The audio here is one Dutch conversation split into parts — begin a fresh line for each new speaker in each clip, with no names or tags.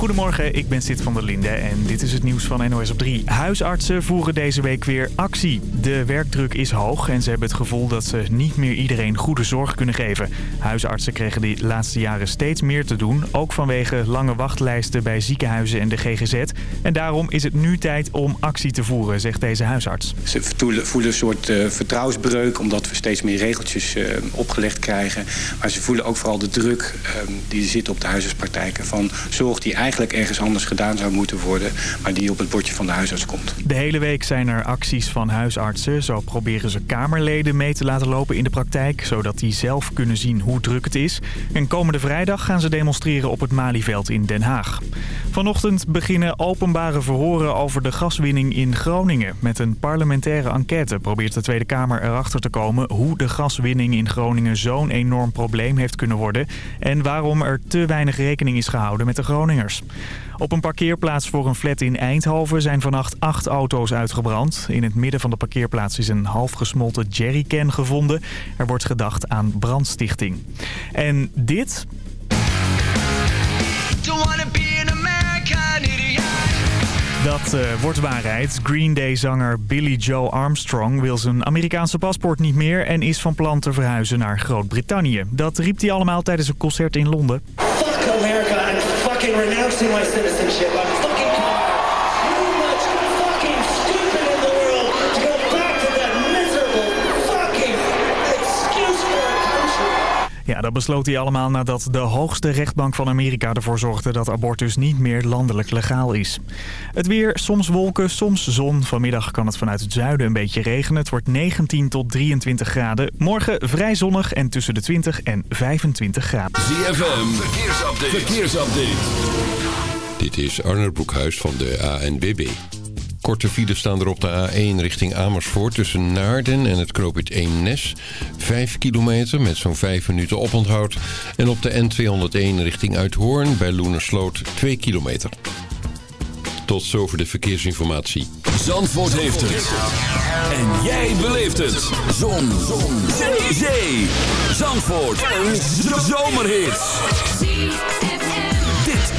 Goedemorgen, ik ben Sid van der Linde en dit is het nieuws van NOS op 3. Huisartsen voeren deze week weer actie. De werkdruk is hoog en ze hebben het gevoel dat ze niet meer iedereen goede zorg kunnen geven. Huisartsen kregen de laatste jaren steeds meer te doen, ook vanwege lange wachtlijsten bij ziekenhuizen en de GGZ. En daarom is het nu tijd om actie te voeren, zegt deze huisarts.
Ze voelen een soort uh, vertrouwensbreuk omdat we steeds meer regeltjes uh, opgelegd krijgen. Maar ze voelen ook vooral de druk uh, die zit op de huisartspraktijken van zorg die eigenlijk ergens anders gedaan zou moeten worden... maar die op het bordje van de huisarts komt.
De hele week zijn er acties van huisartsen. Zo proberen ze Kamerleden mee te laten lopen in de praktijk... zodat die zelf kunnen zien hoe druk het is. En komende vrijdag gaan ze demonstreren op het Malieveld in Den Haag. Vanochtend beginnen openbare verhoren over de gaswinning in Groningen. Met een parlementaire enquête probeert de Tweede Kamer erachter te komen... hoe de gaswinning in Groningen zo'n enorm probleem heeft kunnen worden... en waarom er te weinig rekening is gehouden met de Groningers. Op een parkeerplaats voor een flat in Eindhoven zijn vannacht acht auto's uitgebrand. In het midden van de parkeerplaats is een half gesmolten jerrycan gevonden. Er wordt gedacht aan brandstichting. En dit... Dat uh, wordt waarheid. Green Day-zanger Billy Joe Armstrong wil zijn Amerikaanse paspoort niet meer... en is van plan te verhuizen naar Groot-Brittannië. Dat riep hij allemaal tijdens een concert in Londen.
Fuck renouncing my citizenship. I'm
Ja, dat besloot hij allemaal nadat de hoogste rechtbank van Amerika ervoor zorgde dat abortus niet meer landelijk legaal is. Het weer, soms wolken, soms zon. Vanmiddag kan het vanuit het zuiden een beetje regenen. Het wordt 19 tot 23 graden. Morgen vrij zonnig en tussen de 20 en 25 graden.
ZFM, verkeersupdate. verkeersupdate. Dit is Arnold Broekhuis van de ANWB. Korte files staan er op de A1 richting Amersfoort tussen Naarden en het knooppunt Eemnes. 5 kilometer met zo'n 5 minuten oponthoud. En op de N201 richting Uithoorn bij Loenersloot 2 kilometer. Tot zover de verkeersinformatie.
Zandvoort heeft het. En jij beleeft het. Zon. Zon. Zee. Zee. Zandvoort. Een zomerhit.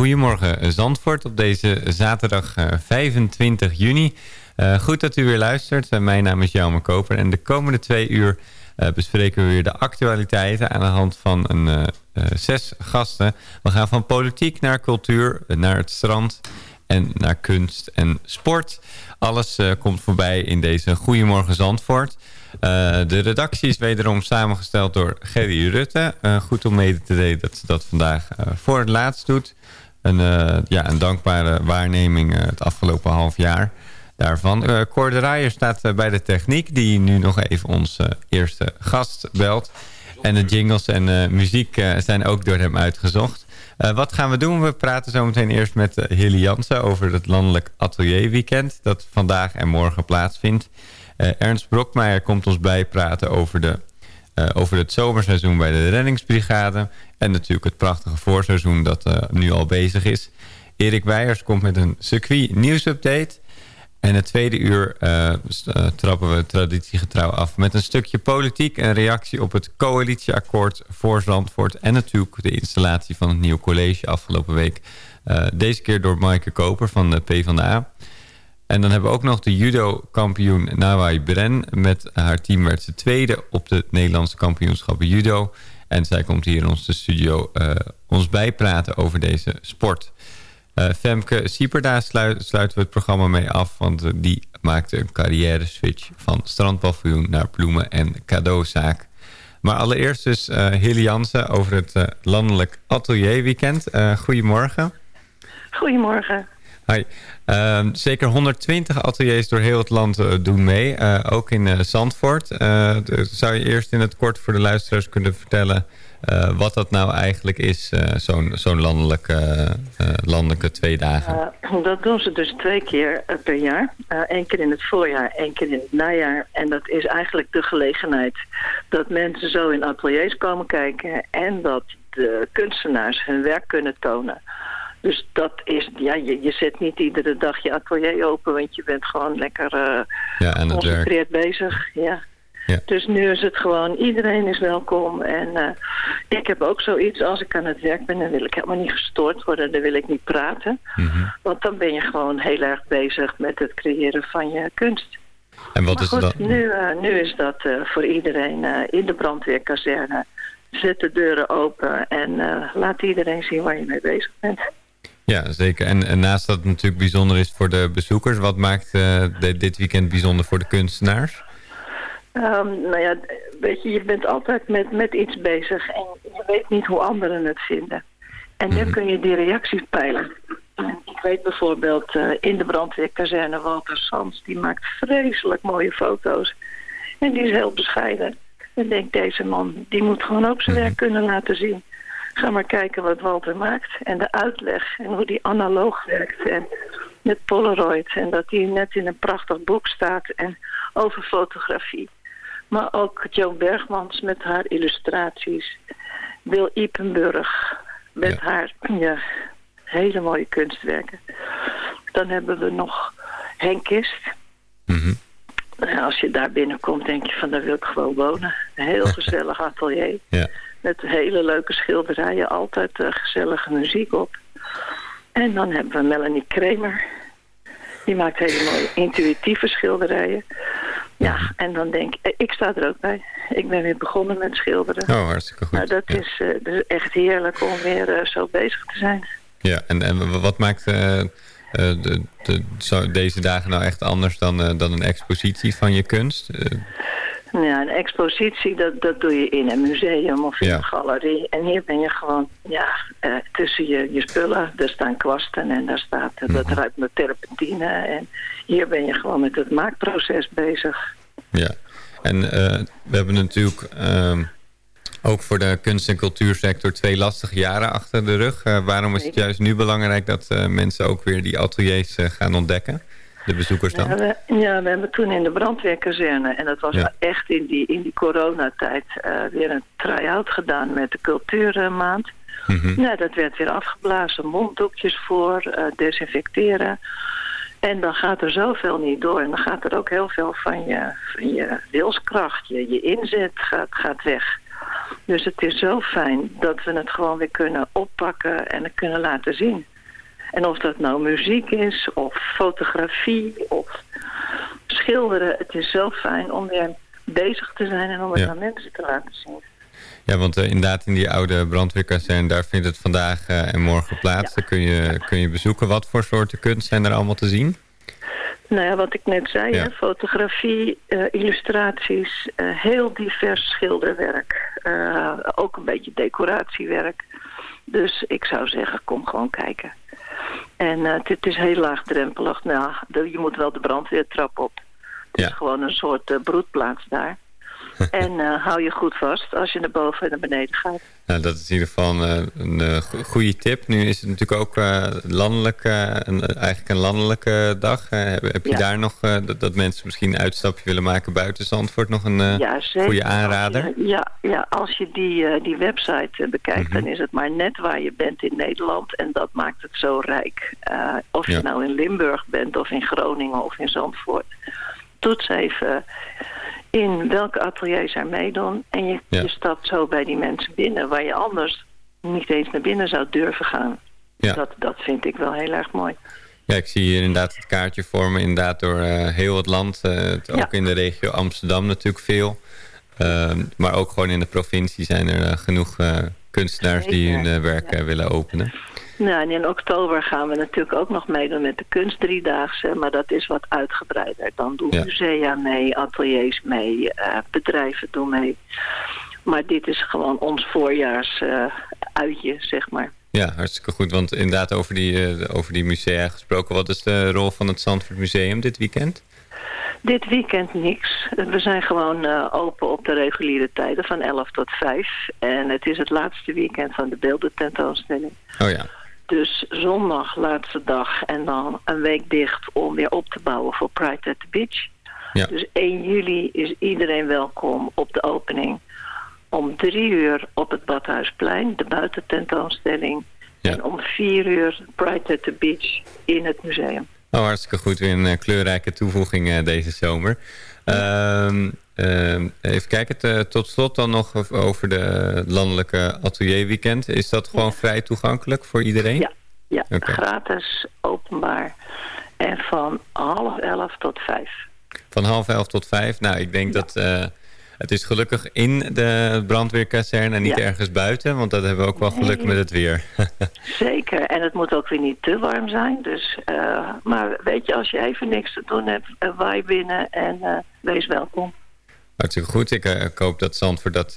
Goedemorgen Zandvoort
op deze zaterdag uh, 25 juni. Uh, goed dat u weer luistert. mijn naam is Jaume Koper en de komende twee uur bespreken we weer de actualiteiten aan de hand van een, zes gasten. We gaan van politiek naar cultuur, naar het strand en naar kunst en sport. Alles komt voorbij in deze Goedemorgen Zandvoort. De redactie is wederom samengesteld door Gerry Rutte. Goed om mede te delen dat ze dat vandaag voor het laatst doet. Een, ja, een dankbare waarneming het afgelopen half jaar daarvan. Uh, Cor de Rijer staat bij de techniek... die nu nog even onze eerste gast belt. En de jingles en muziek zijn ook door hem uitgezocht. wat gaan we doen? We praten zo meteen eerst met Hilly Jansen... over het landelijk atelierweekend... dat vandaag en morgen plaatsvindt. Ernst Brokmeijer komt ons bijpraten over, de, over het zomerseizoen bij de reddingsbrigade. En natuurlijk het prachtige voorseizoen dat uh, nu al bezig is. Erik Weijers komt met een circuit nieuwsupdate. En het tweede uur trappen we traditiegetrouw af met een stukje politiek... en reactie op het coalitieakkoord voor Zandvoort... en natuurlijk de installatie van het nieuwe college afgelopen week. deze keer door Maaike Koper van de PvdA. En dan hebben we ook nog de judo-kampioen Nawai Bren. Met haar team werd ze tweede op de Nederlandse kampioenschappen judo. En zij komt hier in onze studio uh, ons bijpraten over deze sport. Uh, Femke Sieperda sluit, sluiten we het programma mee af. Want uh, die maakte een carrière switch van strandpaviljoen naar bloemen- en cadeauzaak. Maar allereerst dus Hilly Jansen over het landelijk atelierweekend. goedemorgen.
Goedemorgen.
Hi. Uh, zeker 120 ateliers door heel het land uh, doen mee. Uh, ook in uh, Zandvoort. zou je eerst in het kort voor de luisteraars kunnen vertellen... wat dat nou eigenlijk is, zo'n zo'n landelijke, landelijke twee dagen?
dat doen ze dus twee keer per jaar. Eén keer in het voorjaar, één keer in het najaar. En dat is eigenlijk de gelegenheid dat mensen zo in ateliers komen kijken... en dat de kunstenaars hun werk kunnen tonen... Dus dat is, ja, je, je zet niet iedere dag je atelier open, want je bent gewoon lekker uh, ja, geconcentreerd bezig. Ja. ja. Dus nu is het gewoon, iedereen is welkom. En uh, ik heb ook zoiets, als ik aan het werk ben, dan wil ik helemaal niet gestoord worden, dan wil ik niet praten. Mm -hmm. Want dan ben je gewoon heel erg bezig met het creëren van je kunst.
En wat
maar
is
goed,
dat?
Nu, uh, nu is dat voor iedereen in de brandweerkazerne. Zet de deuren open en laat iedereen zien waar je mee bezig bent.
Ja, zeker. En, en, naast dat het natuurlijk bijzonder is voor de bezoekers... wat maakt de, dit weekend bijzonder voor de kunstenaars?
Um, nou ja, weet je, je bent altijd met, met iets bezig... en je weet niet hoe anderen het vinden. En nu mm. kun je die reacties peilen. Ik weet bijvoorbeeld uh, in de brandweerkazerne Walter Sands... die maakt vreselijk mooie foto's. En die is heel bescheiden. En denk, deze man, die moet gewoon ook zijn werk kunnen laten zien. Ga maar kijken wat Walter maakt. En de uitleg en hoe die analoog werkt. En met Polaroid. En dat die net in een prachtig boek staat. En over fotografie. Maar ook Jo Bergmans met haar illustraties. Wil Ipenburg met ja. haar ja, hele mooie kunstwerken. Dan hebben we nog Henk Kist.
Mm -hmm.
Als je daar binnenkomt denk je van daar wil ik gewoon wonen. Een heel gezellig atelier.
Ja.
Met hele leuke schilderijen, altijd uh, gezellige muziek op. En dan hebben we Melanie Kramer. Die maakt hele mooie intuïtieve schilderijen. Ja, en dan denk ik, ik sta er ook bij. Ik ben weer begonnen met schilderen.
Oh, hartstikke goed.
Nou, dat
ja.
is, uh, dus echt heerlijk om weer uh, zo bezig te zijn.
Ja, en, en wat maakt uh, de, de, deze dagen nou echt anders dan, dan een expositie van je kunst?
Ja, een expositie, dat, dat doe je in een museum of in
Ja.
een galerie. En hier ben je gewoon, ja, eh, tussen je, je spullen. Er staan kwasten en daar staat, dat
Mhm.
ruikt naar terpentine. En hier ben je gewoon met het maakproces bezig.
Ja, en eh, we hebben natuurlijk ehm, ook voor de kunst- en cultuursector twee lastige jaren achter de rug. Eh, waarom is het juist nu belangrijk dat mensen ook weer die ateliers gaan ontdekken? De bezoekers dan?
Ja we, ja, we hebben toen in de brandweerkazerne, en dat was
Ja.
echt in die, in die coronatijd, eh, weer een try-out gedaan met de cultuurmaand.
Mhm.
Ja, dat werd weer afgeblazen, monddoekjes voor, eh, desinfecteren. En dan gaat er zoveel niet door. En dan gaat er ook heel veel van je, van je wilskracht, je, je inzet gaat, gaat weg. Dus het is zo fijn dat we het gewoon weer kunnen oppakken en het kunnen laten zien. En of dat nou muziek is, of fotografie, of schilderen. Het is zo fijn om weer bezig te zijn en om het
Ja.
aan mensen te laten zien.
Ja, want eh, inderdaad in die oude brandweerkazerne, daar vindt het vandaag eh, en morgen plaats. Daar kun je, kun je bezoeken. Wat voor soorten kunst zijn er allemaal te zien?
Nou ja, wat ik net zei,
Ja.
hè, fotografie, eh, illustraties, heel divers schilderwerk. Ook een beetje decoratiewerk. Dus ik zou zeggen, kom gewoon kijken. En eh, het is heel laagdrempelig. Nou, je moet wel de brandweertrap op. Het
Ja.
is gewoon een soort eh, broedplaats daar. en eh, hou je goed vast als je naar boven en naar beneden gaat.
Nou, dat is in ieder geval een, een eh, go- goede tip. Nu is het natuurlijk ook eh, landelijk, eh, een, eigenlijk een landelijke dag. Eh, heb, heb je
Ja.
daar nog, eh, dat, dat mensen misschien een uitstapje willen maken buiten Zandvoort, nog een eh,
Ja,
goede aanrader?
Ja, ja, als je die, eh, die website eh, bekijkt,
Mhm.
dan is het maar net waar je bent in Nederland. En dat maakt het zo rijk. Eh, of
Ja.
je nou in Limburg bent, of in Groningen, of in Zandvoort. Toets even in welke ateliers er meedoen. En je,
Ja.
je stapt zo bij die mensen binnen, waar je anders niet eens naar binnen zou durven gaan.
Ja.
Dat, dat vind ik wel heel erg mooi.
Ja, ik zie hier inderdaad het kaartje vormen. Inderdaad door eh, heel het land. eh, het-
Ja.
Ook in de regio Amsterdam natuurlijk veel. Ehm, maar ook gewoon in de provincie zijn er eh, genoeg kunstenaars die hun werk willen openen.
Nou, en in oktober gaan we natuurlijk ook nog meedoen met de kunstdriedaagse. Maar dat is wat uitgebreider. Dan doen
Ja.
musea mee, ateliers mee, eh, bedrijven doen mee. Maar dit is gewoon ons voorjaars eh, uitje, zeg maar.
Ja, hartstikke goed. Want inderdaad over die, eh, over die musea gesproken. Wat is de rol van het Zandvoort Museum dit weekend?
Dit weekend niks. We zijn gewoon open op de reguliere tijden van 11 tot 5. En het is het laatste weekend van de beeldententoonstelling.
Oh ja,
Dus zondag laatste dag en dan een week dicht om weer op te bouwen voor Pride at the Beach.
Ja.
Dus 1 juli is iedereen welkom op de opening. Om drie uur op het Badhuisplein, de buitententoonstelling.
Ja.
En om vier uur Pride at the Beach in het museum.
oh, hartstikke goed. Weer een eh, kleurrijke toevoeging eh, deze zomer. Ehm, ehm, even kijken, te- tot slot dan nog over de landelijke atelierweekend. Is dat gewoon vrij toegankelijk voor iedereen?
Ja, ja gratis, openbaar. En van half elf tot vijf.
Van half elf tot vijf. Nou, ik denk dat eh, het is gelukkig in de brandweerkazerne en niet
Ja.
ergens buiten. Want dat hebben we ook wel geluk
Nee.
met het weer.
Zeker, en het moet ook weer niet te warm zijn. Dus, eh, maar weet je, als je even niks te doen hebt, uh, waai binnen en eh, wees welkom.
Hartstikke goed. Ik, ik hoop dat Zandvoort dat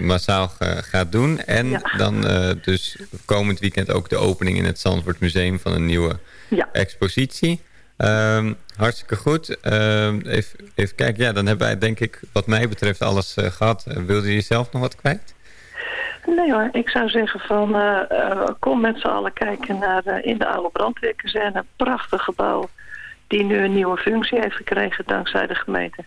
massaal gaat doen. En
Ja.
dan dus komend weekend ook de opening in het Zandvoort Museum van een nieuwe
Ja,
expositie. Ehm, hartstikke goed. Ehm, even, even kijken. Ja, dan hebben wij denk ik wat mij betreft alles eh, gehad. Uh, wilde je zelf nog wat kwijt?
nee hoor, ik zou zeggen van eh, eh, kom met z'n allen kijken naar eh, in de oude brandweerkazerne. Een prachtig gebouw die nu een nieuwe functie heeft gekregen dankzij de gemeente.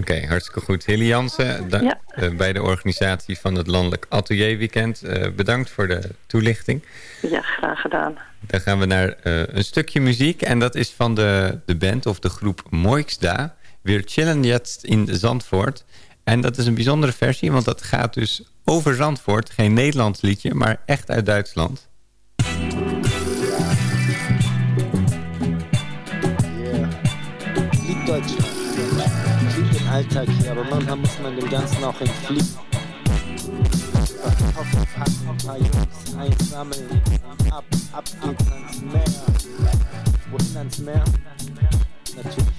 Oké, hartstikke goed. Hilly Jansen,
Ja.
eh, bij de organisatie van het Landelijk Atelierweekend. Eh bedankt voor de toelichting.
Ja, graag gedaan.
Dan gaan we naar eh, een stukje muziek. En dat is van de, de band of de groep Moixda. Weer chillen jetzt in Zandvoort. En dat is een bijzondere versie, want dat gaat dus over Zandvoort. Geen Nederlands liedje, maar echt uit Duitsland.
Den Alltag hier, Ganzen. Hoffe, wir packen ein paar Jungs einsammeln. Ab, ab geht's ans Meer. Wohin ans Meer? Natürlich.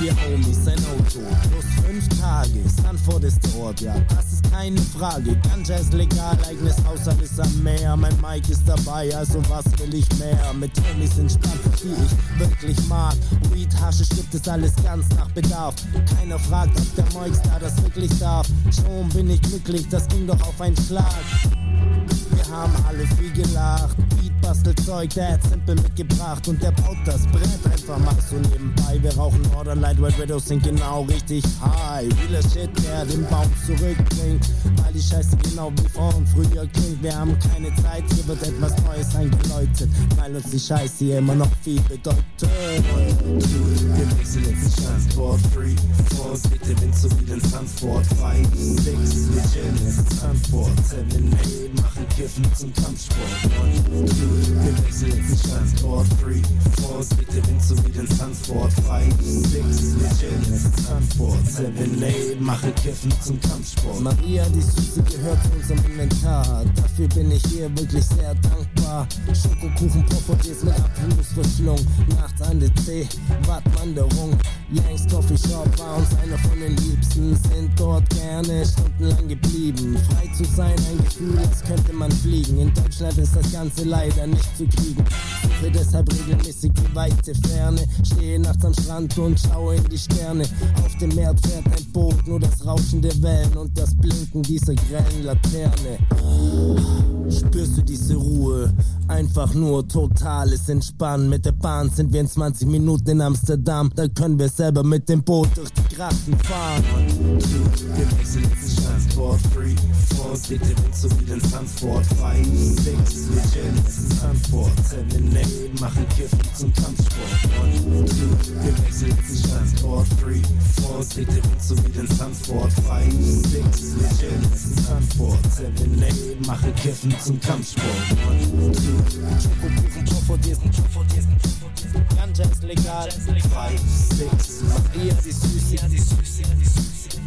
Vier Homies, ein Auto, plus fünf Tage. Stanford ist der Ort, ja, das ist keine Frage. Ganja ist legal, eigenes Haus, alles am Meer. Mein Mike ist dabei, also was will ich mehr? Mit Homies entspannt, die ich wirklich mag. Weed, Haschisch gibt es alles ganz nach Bedarf. Keiner fragt, ob der Mike da das wirklich darf. Schon bin ich glücklich, das ging doch auf einen Schlag. Wir haben alle viel gelacht,
Bastelzeug, der hat Simpel mitgebracht und der baut das Brett einfach mal so nebenbei. Wir rauchen Northern Light, Red Widows sind genau richtig high. Realer Shit, der den Baum zurückbringt, weil die Scheiße genau wie und früher klingt. Wir haben keine Zeit, hier wird etwas Neues eingeläutet, weil uns die Scheiße hier immer noch viel bedeutet. Wir wechseln jetzt Transport, Free, Force, bitte Wind so wie den Sunsport, 5, 6, wir chillen jetzt Sunsport, 7, 8, machen Kiffen zum Kampfsport, 1, 2, wir wechseln jetzt Transport, Free, Force, bitte Wind so den Sunsport, 5, 6, wir chillen jetzt Sunsport, 7, 8, machen Kiffen zum Kampfsport. Maria, die Süße gehört zu unserem Inventar, dafür bin ich ihr wirklich sehr dankbar. Schokokuchen, Poffertjes mit Apfelmusverschlung, nachts an der C, Wattwanderung, Yanks Coffee Shop war uns einer von den Liebsten, sind dort gerne stundenlang geblieben. Frei zu sein, ein Gefühl, als könnte man fliegen. In Deutschland ist das Ganze leider nicht zu kriegen. Suche deshalb regelmäßig die weite Ferne, stehe nachts am Strand und schaue in die Sterne. Auf dem Meer fährt ein Boot, nur das Rauschen der Wellen und das Blinken dieser grellen Laterne. Spürst du diese Ruhe? Einfach nur totales Entspannen. Mit der Bahn sind wir in 20 Minuten in Amsterdam. Da können wir selber mit dem Boot durch die Grachten fahren. Wir wechseln jetzt Transport Free. Force, bitte Wind so wie den Sunsport. 5, 6, wir chillen jetzt in Sunsport. 7, 8, machen Kiffen zum Kampfsport. 1, 2, wir wechseln jetzt in Transport Free. Force, bitte Wind so wie den Sunsport. 5, 6, wir chillen jetzt in Sunsport. 7, 8, machen Kiffen zum Kampfsport. 1, 2, Schokokuchen, Trophodiesen, Trophodiesen, Trophodiesen. Ganja ist legal. 5, 6, Maria, die Süße, die Süße, die Süße.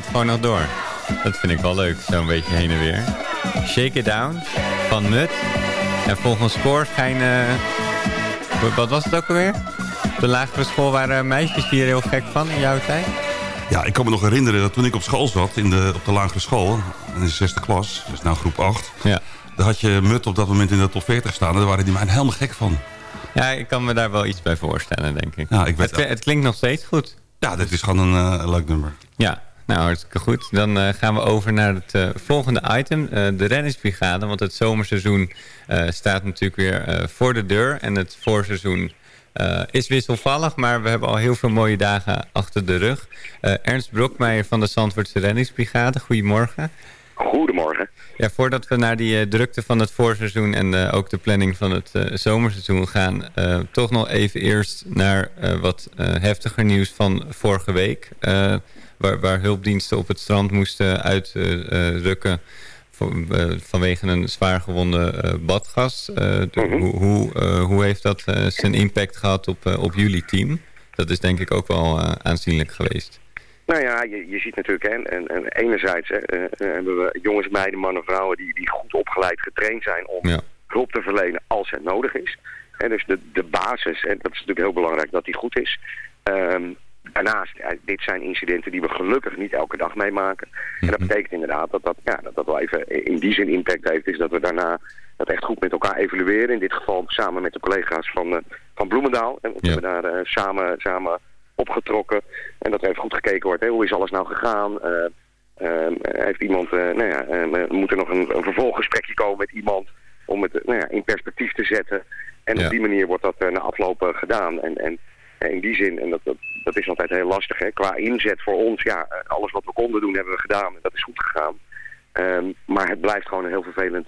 gaat gewoon nog door. Dat vind ik wel leuk, zo'n beetje heen en weer. Shake It Down van Mut. En volgens score schijnen... Wat was het ook alweer? De lagere school waren meisjes hier heel gek van in jouw tijd?
Ja, ik kan me nog herinneren dat toen ik op school zat, in de, op de lagere school, in de zesde klas, dus nou groep 8.
Ja.
Daar had je Mut op dat moment in de top 40 staan en daar waren die mij helemaal gek van.
Ja, ik kan me daar wel iets bij voorstellen, denk ik.
Ja, ik weet
het, het klinkt nog steeds goed.
Ja, dit is gewoon een uh, leuk nummer.
Ja, nou hartstikke goed. Dan uh, gaan we over naar het uh, volgende item, de reddingsbrigade. Want het zomerseizoen staat natuurlijk weer voor de deur. En het voorseizoen is wisselvallig, maar we hebben al heel veel mooie dagen achter de rug. Ernst Brokmeijer van de Zandvoortse reddingsbrigade, goedemorgen.
Goedemorgen.
Ja, voordat we naar die drukte van het voorseizoen en ook de planning van het zomerseizoen gaan, toch nog even eerst naar wat heftiger nieuws van vorige week. Waar, waar, hulpdiensten op het strand moesten uitrukken vanwege een zwaar gewonde badgast. Mm -hmm. hoe, hoe, hoe, heeft dat zijn impact gehad op, op jullie team? Dat is denk ik ook wel aanzienlijk geweest.
Nou ja, je, je ziet natuurlijk, hè, en, en enerzijds hè, hebben we jongens, meiden, mannen, vrouwen die, die goed opgeleid, getraind zijn om
ja.
hulp te verlenen als het nodig is. En dus de, de basis, en dat is natuurlijk heel belangrijk dat die goed is. Um, daarnaast, dit zijn incidenten die we gelukkig niet elke dag meemaken. En dat betekent inderdaad dat dat, ja, dat dat wel even in die zin impact heeft, is dat we daarna dat echt goed met elkaar evalueren. In dit geval samen met de collega's van, uh, van Bloemendaal. En we
ja.
hebben daar uh, samen... samen opgetrokken. En dat er even goed gekeken wordt. Hè, hoe is alles nou gegaan? Uh, uh, heeft iemand, nou ja, moet er nog een, een, vervolggesprekje komen met iemand om het nou ja, in perspectief te zetten. En
Ja.
op die manier wordt dat na afloop gedaan. En, en in die zin, en dat, dat, dat is altijd heel lastig, hè, qua inzet voor ons, ja, alles wat we konden doen hebben we gedaan. En dat is goed gegaan. Um, maar het blijft gewoon een heel vervelend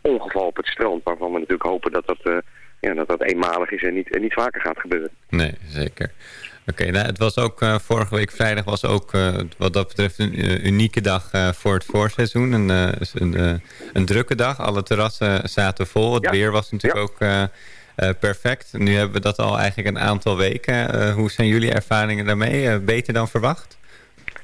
ongeval op het strand. Waarvan we natuurlijk hopen dat dat, ja, dat, dat eenmalig is en niet, en niet vaker gaat gebeuren.
Nee, zeker. Oké, nou, het was ook uh, vorige week vrijdag was ook wat dat betreft een unieke dag voor het voorseizoen. Een, een, een, drukke dag. Alle terrassen zaten vol. Het
Ja.
weer was natuurlijk
Ja.
ook perfect. Nu hebben we dat al eigenlijk een aantal weken. hoe zijn jullie ervaringen daarmee? beter dan verwacht?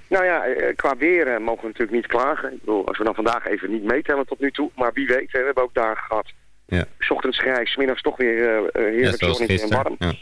Nou ja, eh, qua weer eh, mogen we natuurlijk niet klagen. Ik bedoel, als we dan vandaag even niet meetellen tot nu toe. Maar wie weet, we hebben ook dagen gehad.
Ja.
Ochtends grijs, middags toch weer eh, eh,
Ja,
heerlijk zonnetje en warm.
Ja.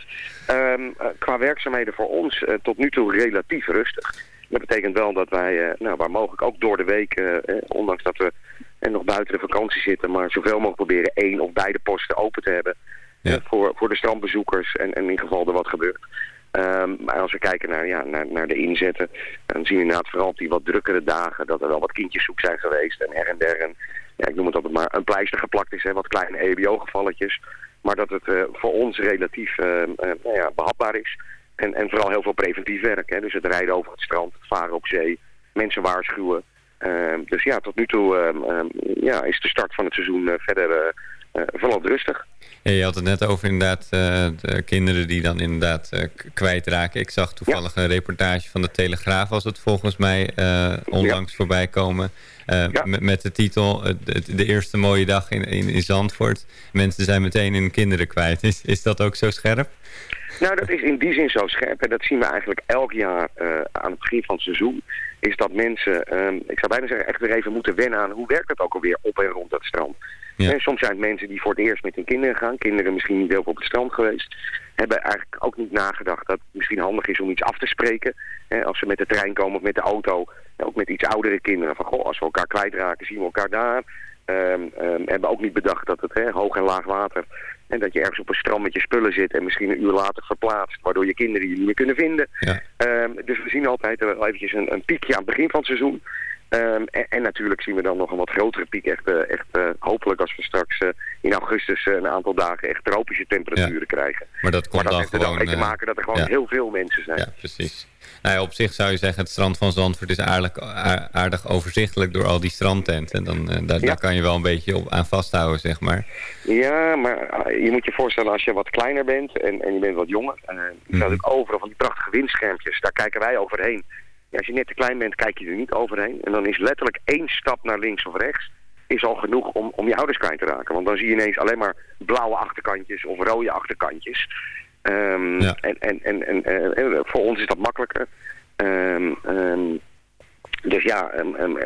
Ehm, eh, qua werkzaamheden voor ons eh, tot nu toe relatief rustig. Dat betekent wel dat wij, eh, nou, waar mogelijk ook door de week, eh, eh, ondanks dat we eh, nog buiten de vakantie zitten, maar zoveel mogelijk proberen één of beide posten open te hebben Voor, voor de strandbezoekers en, en in geval er wat gebeurt. Ehm, maar als we kijken naar, ja, naar, naar de inzetten, dan zien we inderdaad vooral op die wat drukkere dagen dat er wel wat kindjeszoek zijn geweest en her en der. En, ja, ik noem het altijd maar een pleister geplakt is, hè, wat kleine EBO-gevalletjes. Maar dat het eh, voor ons relatief eh, eh, nou ja, behapbaar is. En, en vooral heel veel preventief werk. Hè. Dus het rijden over het strand, het varen op zee, mensen waarschuwen. Ehm, dus ja, tot nu toe ehm, ja, is de start van het seizoen verder eh, vooral rustig.
Ja, je had het net over inderdaad eh, de kinderen die dan inderdaad eh, kwijtraken. Ik zag toevallig een reportage van de Telegraaf was het volgens mij onlangs voorbij komen. Met, met de titel de, de eerste mooie dag in, in, in Zandvoort. Mensen zijn meteen hun kinderen kwijt. Is, is dat ook zo scherp?
Nou, dat is in die zin zo scherp. En dat zien we eigenlijk elk jaar eh, aan het begin van het seizoen. Is dat mensen, ehm, ik zou bijna zeggen, echt weer even moeten wennen aan hoe werkt het ook alweer op en rond dat strand.
Ja.
En soms zijn het mensen die voor het eerst met hun kinderen gaan. Kinderen misschien niet heel veel op het strand geweest. Hebben eigenlijk ook niet nagedacht dat het misschien handig is om iets af te spreken. Hè, als ze met de trein komen of met de auto. En ook met iets oudere kinderen. Van goh, als we elkaar kwijtraken zien we elkaar daar. Ehm, hebben ook niet bedacht dat het hè, hoog en laag water... En dat je ergens op een strand met je spullen zit en misschien een uur later verplaatst, waardoor je kinderen je niet meer kunnen vinden.
Ja.
Ehm, dus we zien altijd wel eventjes een, een piekje aan het begin van het seizoen. Ehm, en, en natuurlijk zien we dan nog een wat grotere piek. Echt, eh, echt eh, hopelijk als we straks eh, in augustus een aantal dagen echt tropische temperaturen krijgen.
Maar dat
Maar
komt
dat
dan
heeft er dan
gewoon...
mee te maken dat er gewoon
ja.
heel veel mensen zijn.
Ja, precies. Nou ja, op zich zou je zeggen, het strand van Zandvoort is aardig, aar- aardig overzichtelijk door al die strandtenten. Dan, eh, daar,
Ja.
daar kan je wel een beetje op, aan vasthouden, zeg maar.
Ja, maar je moet je voorstellen als je wat kleiner bent en, en je bent wat jonger. Uh,
Mhm.
natuurlijk overal van die prachtige windschermpjes, daar kijken wij overheen. Ja, als je net te klein bent, kijk je er niet overheen. En dan is letterlijk één stap naar links of rechts is al genoeg om, om je ouders kwijt te raken. Want dan zie je ineens alleen maar blauwe achterkantjes of rode achterkantjes. Ehm,
Ja.
En, en, en, en eh, eh, voor ons is dat makkelijker. Ehm, ehm, dus ja, um,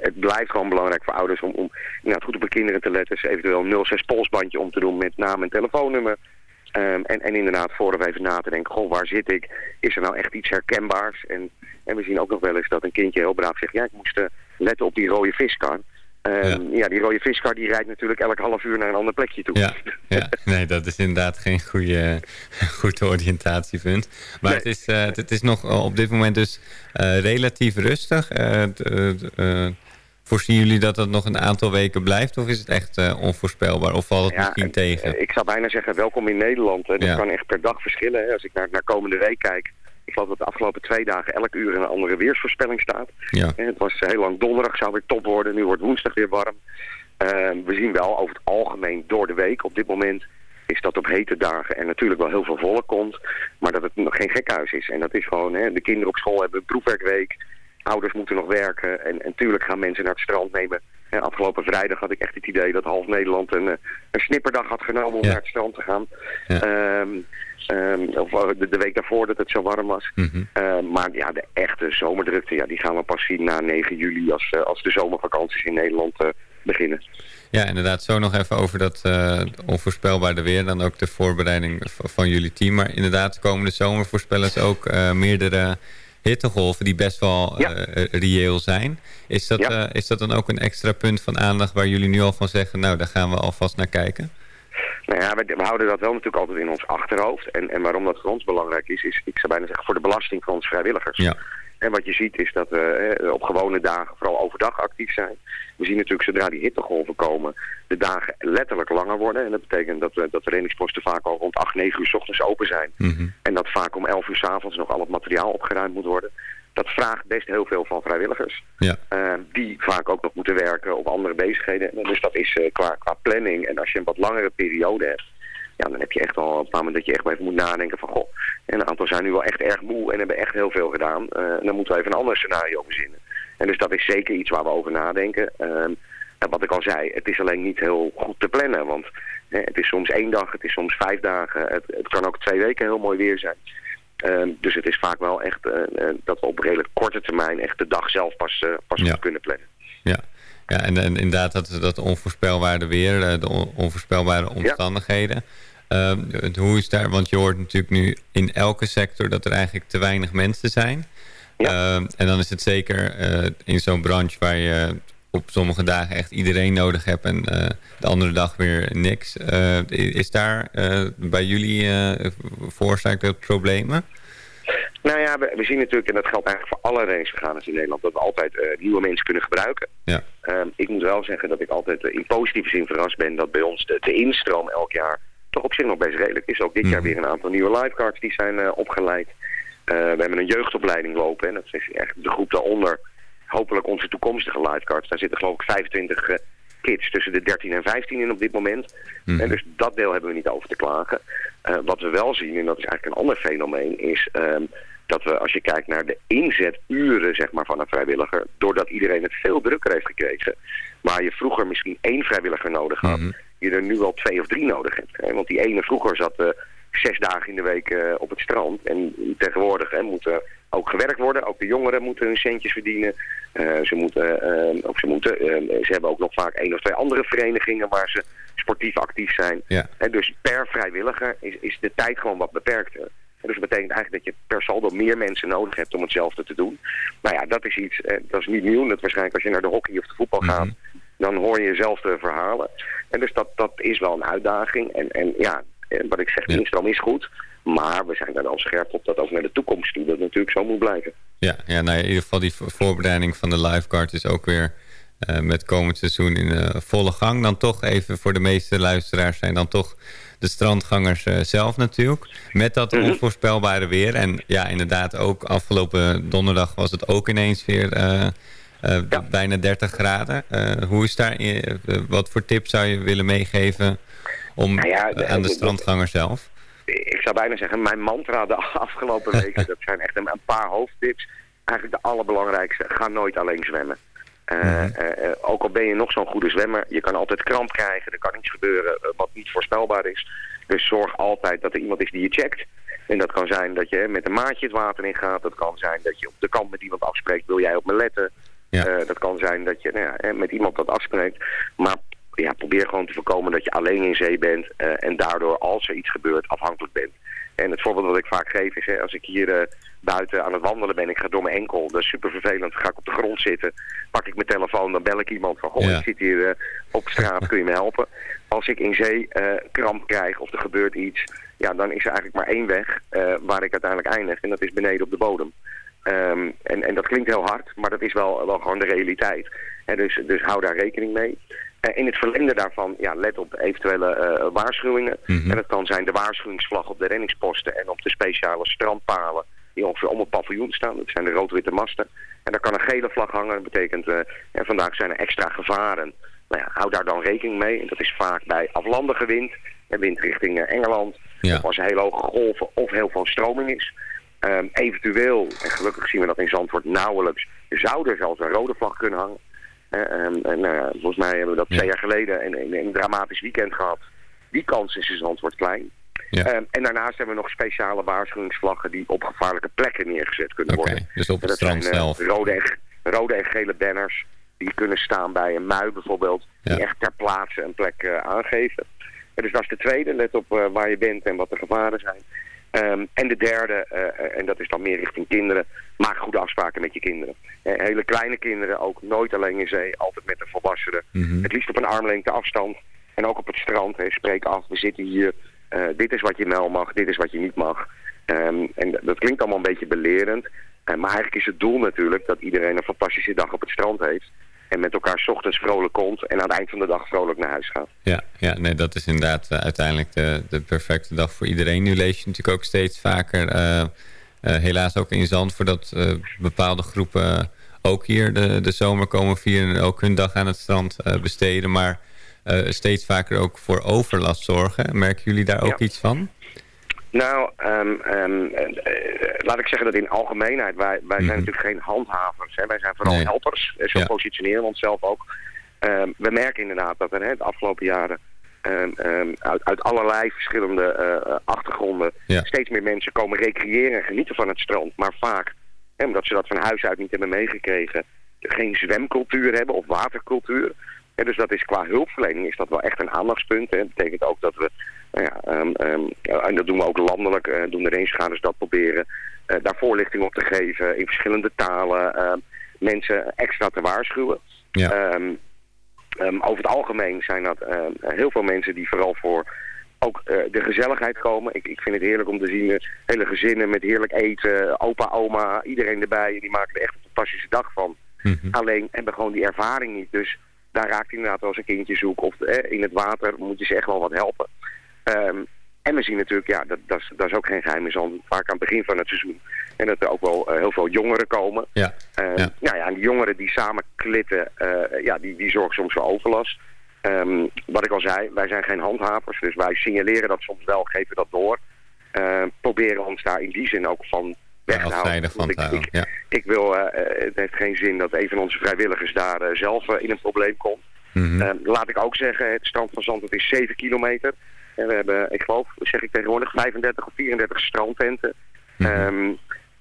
het blijft gewoon belangrijk voor ouders om, om inderdaad goed op de kinderen te letten. Dus eventueel een 06 polsbandje om te doen met naam en telefoonnummer. Um, en, en inderdaad vooraf even na te denken, goh, waar zit ik? Is er nou echt iets herkenbaars? En, en we zien ook nog wel eens dat een kindje heel braaf zegt, ja, ik moest uh, letten op die rode viskar. Um, ja. ja. die rode viskar die rijdt natuurlijk elk half uur naar een ander plekje toe.
Ja, ja. nee, dat is inderdaad geen goede, goede oriëntatiepunt. Maar nee. het, is, uh, het is nog op dit moment dus uh, relatief rustig. Uh, voorzien jullie dat dat nog een aantal weken blijft? Of is het echt onvoorspelbaar? Of valt het
ja,
misschien tegen?
Ik zou bijna zeggen, welkom in Nederland. Dat ja. kan echt per dag verschillen. Hè. Als ik naar, naar komende week kijk... Ik geloof dat de afgelopen twee dagen elk uur een andere weersvoorspelling staat.
Ja.
En het was heel lang donderdag, zou weer top worden. Nu wordt woensdag weer warm. Uh, we zien wel over het algemeen door de week op dit moment is dat op hete dagen er natuurlijk wel heel veel volk komt. Maar dat het nog geen gekhuis is. En dat is gewoon, hè, de kinderen op school hebben proefwerkweek. Ouders moeten nog werken. En, en tuurlijk gaan mensen naar het strand nemen. Ja, afgelopen vrijdag had ik echt het idee dat half Nederland een, een snipperdag had genomen om
Ja.
naar het strand te gaan.
Ja.
Ehm, ehm, of eh, de, de week daarvoor dat het zo warm was.
Mhm.
Ehm, maar ja, de echte zomerdrukte, ja, die gaan we pas zien na 9 juli als, eh, als de zomervakanties in Nederland eh, beginnen.
Ja, inderdaad. Zo nog even over dat uh, onvoorspelbare weer. Dan ook de voorbereiding van jullie team. Maar inderdaad, komende zomer voorspellen ze ook meerdere hittegolven die best wel
Ja.
reëel zijn. Is dat,
Ja.
is dat dan ook een extra punt van aandacht waar jullie nu al van zeggen... nou, daar gaan we alvast naar kijken?
Nou ja, we, we houden dat wel natuurlijk altijd in ons achterhoofd. En, en waarom dat voor ons belangrijk is, is, ik zou bijna zeggen, voor de belasting van ons vrijwilligers.
Ja.
En wat je ziet is dat we eh, op gewone dagen vooral overdag actief zijn. We zien natuurlijk zodra die hittegolven komen, de dagen letterlijk langer worden. En dat betekent dat, we, dat de trainingsposten vaak al rond 8, 9 uur 's ochtends open zijn.
Mhm.
En dat vaak om 11 uur 's avonds nog al het materiaal opgeruimd moet worden. Dat vraagt best heel veel van vrijwilligers.
Ja.
Eh, die vaak ook nog moeten werken op andere bezigheden. En Dus dat is eh, qua, qua planning. En als je een wat langere periode hebt, ja, dan heb je echt al een paar moment dat je echt wel even moet nadenken van goh, en een aantal zijn nu wel echt erg moe en hebben echt heel veel gedaan. En dan moeten we even een ander scenario verzinnen. En dus dat is zeker iets waar we over nadenken. Ehm, en wat ik al zei, het is alleen niet heel goed te plannen. Want hè, het is soms één dag, het is soms vijf dagen. Het, het kan ook twee weken heel mooi weer zijn. Ehm, dus het is vaak wel echt eh, eh, dat we op redelijk korte termijn echt de dag zelf pas, eh, pas
Ja.
kunnen plannen.
Ja, ja en, en inderdaad dat, dat onvoorspelbare weer, de on- onvoorspelbare omstandigheden. Ehm, hoe is daar, want je hoort natuurlijk nu in elke sector dat er eigenlijk te weinig mensen zijn. Ehm, en dan is het zeker in zo'n branche waar je op sommige dagen echt iedereen nodig hebt en eh, de andere dag weer niks. Eh, is daar eh, bij jullie dat problemen?
Nou ja, we, we zien natuurlijk, en dat geldt eigenlijk voor alle racevergaders in Nederland, dat we altijd nieuwe mensen kunnen gebruiken.
Ja.
Ehm, ik moet wel zeggen dat ik altijd in positieve zin verrast ben dat bij ons de, de instroom elk jaar toch op zich nog best redelijk is. Ook dit jaar weer een aantal nieuwe lifeguards die zijn opgeleid. We hebben een jeugdopleiding lopen en dat is echt de groep daaronder. Hopelijk onze toekomstige lifeguards. Daar zitten geloof ik 25 eh, kids tussen de 13 en 15 in op dit moment. En dus dat deel hebben we niet over te klagen. Eh, wat we wel zien, en dat is eigenlijk een ander fenomeen, is ehm, dat we als je kijkt naar de inzeturen zeg maar, van een vrijwilliger, doordat iedereen het veel drukker heeft gekregen, waar je vroeger misschien één vrijwilliger nodig had, je er nu al twee of drie nodig hebt. Hè? Want die ene vroeger zat eh, zes dagen in de week eh, op het strand. En tegenwoordig hè, moet er ook gewerkt worden. Ook de jongeren moeten hun centjes verdienen. Eh, ze, moeten, eh, of ze, moeten, ze hebben ook nog vaak één of twee andere verenigingen waar ze sportief actief zijn.
Ja.
En dus per vrijwilliger is, is de tijd gewoon wat beperkter. En dus dat betekent eigenlijk dat je per saldo meer mensen nodig hebt om hetzelfde te doen. Nou ja, dat is iets, dat is niet nieuw. Dat waarschijnlijk als je naar de hockey of de voetbal gaat, dan hoor je dezelfde verhalen. En dus dat, dat is wel een uitdaging. En, en ja, wat ik zeg, de instroom is goed. Maar we zijn er wel scherp op dat ook naar de toekomst toe dat natuurlijk zo moet blijven.
Ja, ja nou ja, in ieder geval die vo- voorbereiding van de lifeguard is ook weer eh, met komend seizoen in eh, volle gang. Dan toch even voor de meeste luisteraars zijn dan toch de strandgangers eh, zelf natuurlijk. Met dat onvoorspelbare weer. En ja, inderdaad ook afgelopen donderdag was het ook ineens weer bijna 30 graden. Hoe is daar, wat voor tips zou je willen meegeven om,
Nou ja, de-
aan de
de-
strandganger zelf?
ik zou bijna zeggen, mijn mantra de afgelopen weken, dat zijn echt een, een paar hoofdtips. Eigenlijk de allerbelangrijkste, ga nooit alleen zwemmen. Eh, eh, eh, ook al ben je nog zo'n goede zwemmer, je kan altijd kramp krijgen, er kan iets gebeuren eh, wat niet voorspelbaar is. Dus zorg altijd dat er iemand is die je checkt. En dat kan zijn dat je met een maatje het water in gaat. Dat kan zijn dat je op de kant met iemand afspreekt, wil jij op me letten.
Ja.
Eh, dat kan zijn dat je nou ja, met iemand dat afspreekt. Maar ja, probeer gewoon te voorkomen dat je alleen in zee bent eh, en daardoor als er iets gebeurt afhankelijk bent. En het voorbeeld dat ik vaak geef is, hè, als ik hier eh, buiten aan het wandelen ben, ik ga door mijn enkel, dat is super vervelend, ga ik op de grond zitten, pak ik mijn telefoon, dan bel ik iemand van, goh,
Ja.
ik zit hier eh, op straat, kun je me helpen? Als ik in zee kramp krijg of er gebeurt iets, ja, dan is er eigenlijk maar één weg waar ik uiteindelijk eindig en dat is beneden op de bodem. Ehm, en, en dat klinkt heel hard, maar dat is wel, wel gewoon de realiteit. En dus, dus hou daar rekening mee. Eh, in het verlengde daarvan, ja, let op eventuele eh, waarschuwingen.
Mhm.
En dat kan zijn de waarschuwingsvlag op de reddingsposten en op de speciale strandpalen die ongeveer om het paviljoen staan. Dat zijn de rood-witte masten. En daar kan een gele vlag hangen. Dat betekent, en vandaag zijn er extra gevaren. Nou ja, hou daar dan rekening mee. En dat is vaak bij aflandige wind. En wind richting Engeland.
Ja.
Of als er hele hoge golven of heel veel stroming is. Ehm, eventueel, en gelukkig zien we dat in Zandvoort nauwelijks, zou er zelfs een rode vlag kunnen hangen. Nou ja, volgens mij hebben we dat twee jaar geleden in een dramatisch weekend gehad. Die kans is in Zandvoort klein.
Ja.
Ehm, en daarnaast hebben we nog speciale waarschuwingsvlaggen die op gevaarlijke plekken neergezet kunnen worden.
dus op het
dat
strand
zijn, eh,
zelf.
rode, en, rode en gele banners die kunnen staan bij een mui bijvoorbeeld. Die echt ter plaatse een plek eh, aangeven. En dus dat is de tweede. Let op eh, waar je bent en wat de gevaren zijn. Ehm, en de derde, eh, en dat is dan meer richting kinderen, maak goede afspraken met je kinderen. Eh, hele kleine kinderen, ook nooit alleen in zee, altijd met een volwassene.
Mhm.
Het liefst op een armlengte afstand. En ook op het strand, hè, spreek af, we zitten hier, eh, dit is wat je wel mag, dit is wat je niet mag. Ehm, en dat- klinkt allemaal een beetje belerend. Eh, maar eigenlijk is het doel natuurlijk dat iedereen een fantastische dag op het strand heeft. En met elkaar 's ochtends vrolijk komt en aan het eind van de dag vrolijk naar huis gaat.
Ja, ja nee, dat is inderdaad eh, uiteindelijk de, de perfecte dag voor iedereen. Nu lees je natuurlijk ook steeds vaker, eh, eh, helaas ook in Zandvoort... dat bepaalde groepen ook hier de, de zomer komen vieren... en ook hun dag aan het strand besteden... maar steeds vaker ook voor overlast zorgen. Merken jullie daar ook
Ja.
iets van?
Nou, ehm, ehm, eh, laat ik zeggen dat in algemeenheid, wij, wij zijn
Mhm.
natuurlijk geen handhavers. Hè? Wij zijn vooral
Nee.
helpers. Eh, Zo
Ja.
positioneren we onszelf ook. Ehm, we merken inderdaad dat er hè, de afgelopen jaren uit, uit allerlei verschillende eh, achtergronden
Ja.
steeds meer mensen komen recreëren en genieten van het strand. Maar vaak, hè, omdat ze dat van huis uit niet hebben meegekregen, geen zwemcultuur hebben of watercultuur. Dus dat is qua hulpverlening is dat wel echt een aandachtspunt. Hè. Dat betekent ook dat we, nou ja, ehm, ehm, en dat doen we ook landelijk, eh, doen de rangegaders dat proberen, eh, daar voorlichting op te geven in verschillende talen, ehm, mensen extra te waarschuwen.
Ja.
Over het algemeen zijn dat heel veel mensen die vooral voor ook eh, de gezelligheid komen. Ik, ik vind het heerlijk om te zien, hele gezinnen met heerlijk eten, opa, oma, iedereen erbij. Die maken er echt een fantastische dag van.
Mhm.
Alleen hebben gewoon die ervaring niet. Dus daar raakt inderdaad wel eens een kindje zoek. Of eh, in het water moet je ze echt wel wat helpen. Ehm, en we zien natuurlijk, ja, dat, dat, is, dat is ook geen geheim is al vaak aan het begin van het seizoen. En dat er ook wel eh, heel veel jongeren komen.
Ja.
Ehm,
Ja.
Nou ja, en die jongeren die samen klitten, eh, ja, die, die zorgen soms voor overlast. Ehm, wat ik al zei, wij zijn geen handhavers, dus wij signaleren dat soms wel, geven dat door. Proberen ons daar in die zin ook van weg te houden.
van
ik,
houden.
ik,
Ja.
ik wil, eh, eh, het heeft geen zin dat een van onze vrijwilligers daar eh, zelf eh, in een probleem komt.
Mhm.
Laat ik ook zeggen, het strand van Zandvoort is 7 kilometer. En we hebben, ik geloof, zeg ik tegenwoordig, 35 of 34 strandtenten.
Mhm.
Ehm,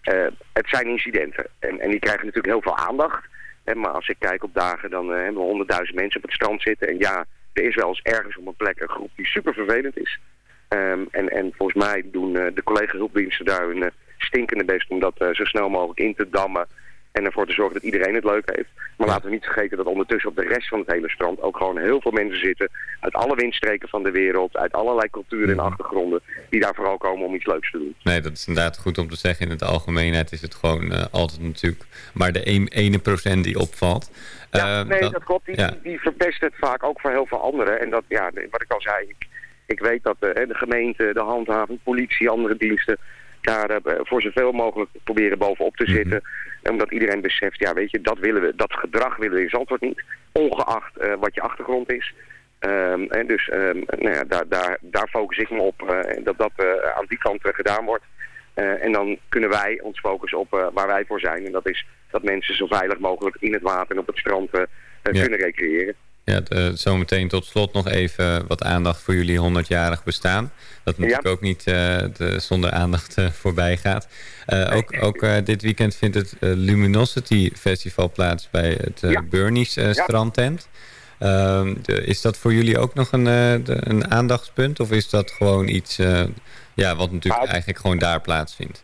eh, het zijn incidenten. En, en die krijgen natuurlijk heel veel aandacht. Maar als ik kijk op dagen, dan eh, hebben we 100.000 mensen op het strand zitten. En ja, er is wel eens ergens op een plek een groep die super vervelend is. Ehm, en, en volgens mij doen eh, de collega-hulpdiensten daar hun eh, stinkende best om dat eh, zo snel mogelijk in te dammen. En ervoor te zorgen dat iedereen het leuk heeft. Maar laten we niet vergeten dat ondertussen op de rest van het hele strand ook gewoon heel veel mensen zitten. Uit alle windstreken van de wereld, uit allerlei culturen en achtergronden. Die daar vooral komen om iets leuks te doen.
Nee, dat is inderdaad goed om te zeggen. In het algemeenheid is het gewoon eh, altijd natuurlijk maar de een- ene procent die opvalt.
Ja,
Eh,
nee, dat, klopt. Die,
ja.
die, verpest het vaak ook voor heel veel anderen. En dat, ja, wat ik al zei, ik, ik weet dat de, de gemeente, de handhaving, politie, andere diensten... daar eh, voor zoveel mogelijk proberen bovenop te
Mhm.
zitten. En omdat iedereen beseft, ja, weet je, dat, willen we, dat gedrag willen we in Zandvoort niet. Ongeacht eh, wat je achtergrond is. Ehm, en dus ehm, nou ja, daar, daar, daar focus ik me op. eh, dat dat aan die kant gedaan wordt. En dan kunnen wij ons focussen op waar wij voor zijn. En dat is dat mensen zo veilig mogelijk in het water en op het strand
Ja.
kunnen recreëren.
Ja, de, zometeen tot slot nog even wat aandacht voor jullie 100-jarig bestaan. Dat natuurlijk ook niet uh, de, zonder aandacht uh, voorbij gaat. Uh, ook ook dit weekend vindt het Luminosity Festival plaats bij het ja. Burnies strandtent. Ehm, de, is dat voor jullie ook nog een, een aandachtspunt? Of is dat gewoon iets ja, wat natuurlijk eigenlijk gewoon daar plaatsvindt?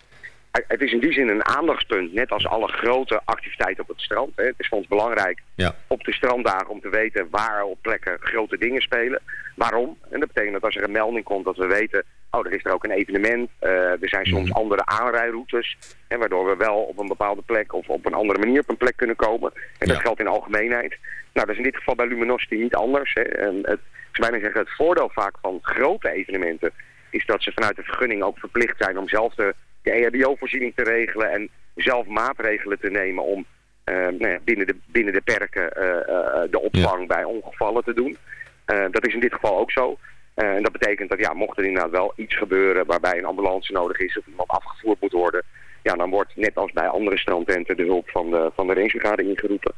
Het is in die zin een aandachtspunt, net als alle grote activiteiten op het strand. Hè. Het is voor ons belangrijk
ja.
op de stranddagen om te weten waar op plekken grote dingen spelen. Waarom? En dat betekent dat als er een melding komt dat we weten, oh er is er ook een evenement. Uh, er zijn soms
Mhm.
andere aanrijroutes, hè, waardoor we wel op een bepaalde plek of op een andere manier op een plek kunnen komen. En dat geldt in de algemeenheid. Nou, dat is in dit geval bij Luminosity niet anders. Hè. En het, ik zou bijna zeggen, het voordeel vaak van grote evenementen is dat ze vanuit de vergunning ook verplicht zijn om zelf de de EHBO-voorziening te regelen en zelf maatregelen te nemen om uh, nou ja, binnen, de, binnen de perken uh, uh, de opvang ja. bij ongevallen te doen. dat is in dit geval ook zo. en dat betekent dat ja, mocht er inderdaad wel iets gebeuren waarbij een ambulance nodig is of iemand afgevoerd moet worden, ja, dan wordt net als bij andere strandtenten de hulp van de, van de ingeroepen.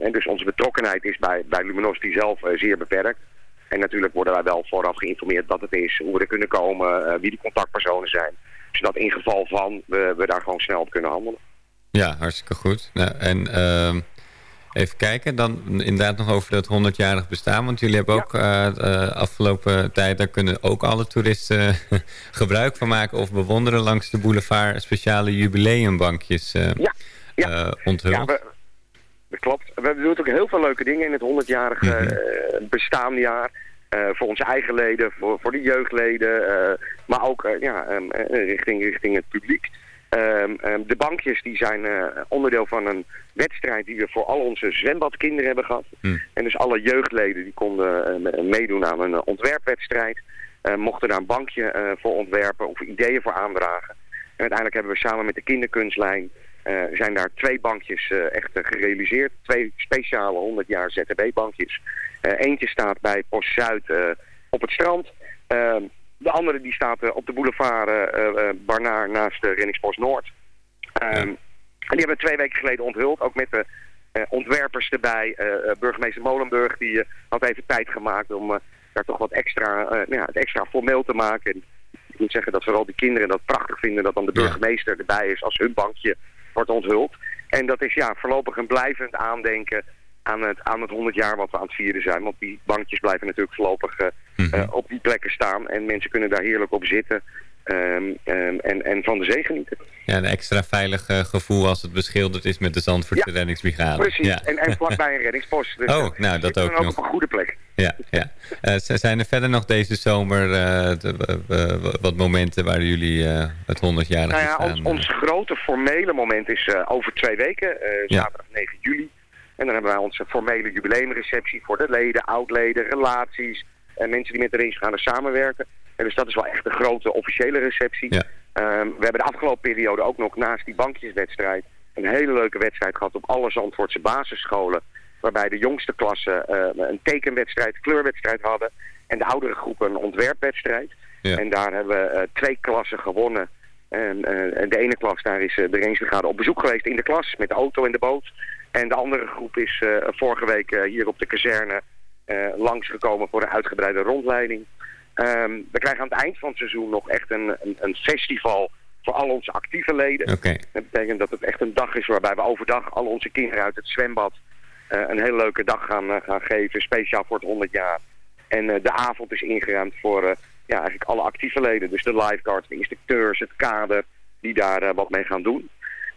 en dus onze betrokkenheid is bij, bij Luminosity zelf zeer beperkt. En natuurlijk worden wij wel vooraf geïnformeerd wat het is, hoe we er kunnen komen, wie de contactpersonen zijn zodat in geval van we, we daar gewoon snel op kunnen handelen.
Ja, hartstikke goed. Nou, en uh, even kijken, dan inderdaad nog over dat 100-jarig bestaan. Want jullie hebben ook uh, uh, afgelopen tijd, daar kunnen ook alle toeristen gebruik van maken of bewonderen langs de boulevard speciale jubileumbankjes uh,
ja. Ja.
onthuld.
Ja, we, dat klopt. We doen ook heel veel leuke dingen in het 100-jarig mm -hmm. bestaanjaar. Uh, voor onze eigen leden, voor, voor de jeugdleden, uh, maar ook uh, ja, um, richting, richting het publiek. Um, um, de bankjes die zijn onderdeel van een wedstrijd die we voor al onze zwembadkinderen hebben gehad.
Hm.
En dus alle jeugdleden die konden meedoen aan een ontwerpwedstrijd. mochten daar een bankje voor ontwerpen of ideeën voor aandragen. En uiteindelijk hebben we samen met de kinderkunstlijn zijn daar twee bankjes echt gerealiseerd. Twee speciale 100 jaar ZTB-bankjes. Eentje staat bij Post Zuid op het strand. Uh, de andere die staat op de boulevard Barnaar naast de Renningspost Noord. Um, en die hebben we twee weken geleden onthuld. Ook met de ontwerpers erbij. burgemeester Molenburg die had even tijd gemaakt om daar toch wat extra, nou ja, het extra formeel te maken. En ik moet zeggen dat vooral die kinderen dat prachtig vinden dat dan de burgemeester erbij is als hun bankje wordt onthuld. En dat is ja voorlopig een blijvend aandenken aan het, aan het 100 jaar wat we aan het vieren zijn. Want die bankjes blijven natuurlijk voorlopig uh, mm -hmm. uh, op die plekken staan. En mensen kunnen daar heerlijk op zitten um, um, en, en van de zee genieten.
Ja, een extra veilig uh, gevoel als het beschilderd is met de Zandvoortse
ja,
reddingsbrigade.
Precies,
ja.
en, en vlakbij een reddingspost. Dus
oh, nou dat ook,
ook
nog.
op een goede plek.
Ja, ja. zijn er verder nog deze zomer de, wat momenten waar jullie het 100-jarig
nou ja? Ons, ons grote formele moment is over twee weken, zaterdag 9 juli. En dan hebben wij onze formele jubileumreceptie voor de leden, oud-leden, relaties en mensen die met de rangegaande samenwerken. En dus dat is wel echt een grote officiële receptie.
Ja.
Um, we hebben de afgelopen periode ook nog naast die bankjeswedstrijd een hele leuke wedstrijd gehad op alle Zandvoortse basisscholen. Waarbij de jongste klassen uh, een tekenwedstrijd, kleurwedstrijd hadden. En de oudere groepen een ontwerpwedstrijd.
Ja.
En daar hebben we uh, twee klassen gewonnen. En uh, de ene klas, daar is de rangebrigade op bezoek geweest in de klas met de auto en de boot. En de andere groep is vorige week hier op de kazerne langsgekomen voor een uitgebreide rondleiding. Um, we krijgen aan het eind van het seizoen nog echt een, een, een festival voor al onze actieve leden.
Okay.
Dat betekent dat het echt een dag is waarbij we overdag al onze kinderen uit het zwembad een hele leuke dag gaan, gaan geven, speciaal voor het 100 jaar. En de avond is ingeruimd voor ja, eigenlijk alle actieve leden. Dus de lifeguards, de instructeurs, het kader, die daar wat mee gaan doen.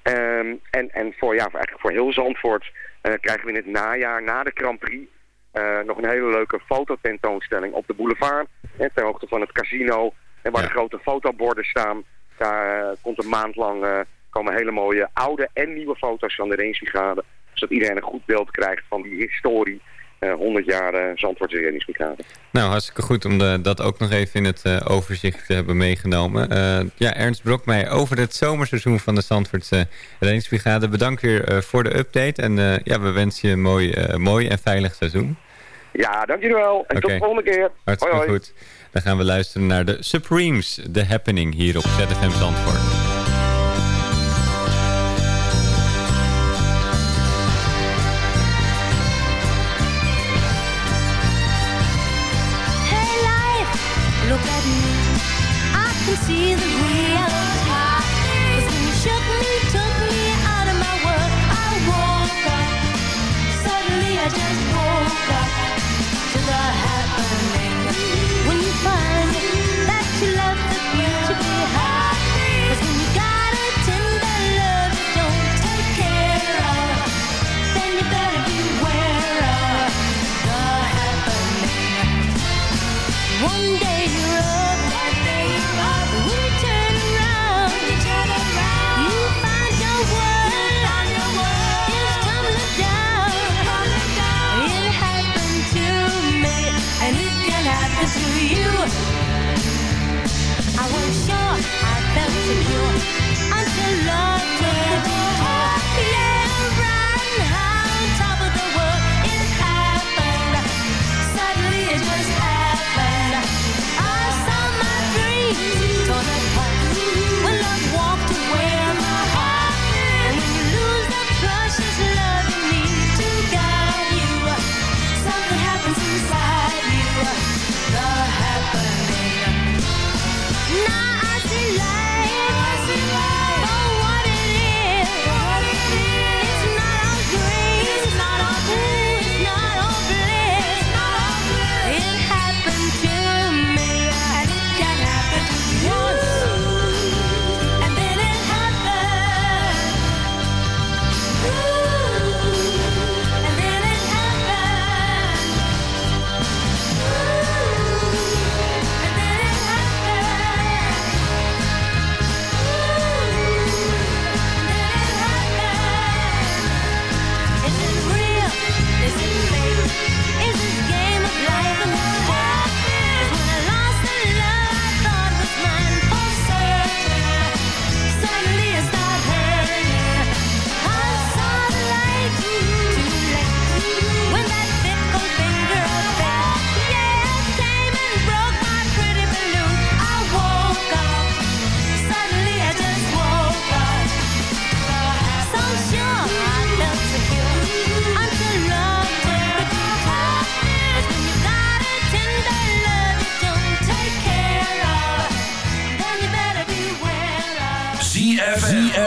Um, en, en voor, ja, voor, eigenlijk voor heel Zandvoort krijgen we in het najaar, na de Grand Prix, uh, nog een hele leuke fototentoonstelling op de boulevard. Hè, ter hoogte van het casino. En waar
Ja.
de grote fotoborden staan, daar uh, komt een maand lang uh, komen hele mooie oude en nieuwe foto's van de Rangebrigade. Zodat iedereen een goed beeld krijgt van die historie. Uh, 100 jaar uh, Zandvoortse reddingsbrigade.
Nou, hartstikke goed om de, dat ook nog even in het uh, overzicht te hebben meegenomen. Ja, Ernst Brokmeijer over het zomerseizoen van de Zandvoortse reddingsbrigade. Bedankt weer voor de update. En ja, we wensen je een mooi, mooi en veilig seizoen.
Ja, dank jullie wel. En tot de volgende keer.
Hartstikke
hoi, hoi.
goed. Dan gaan we luisteren naar de Supremes, The Happening, hier op ZFM Zandvoort.
one day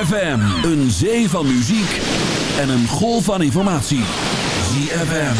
FM, Een zee van muziek en een golf van informatie. ZFM.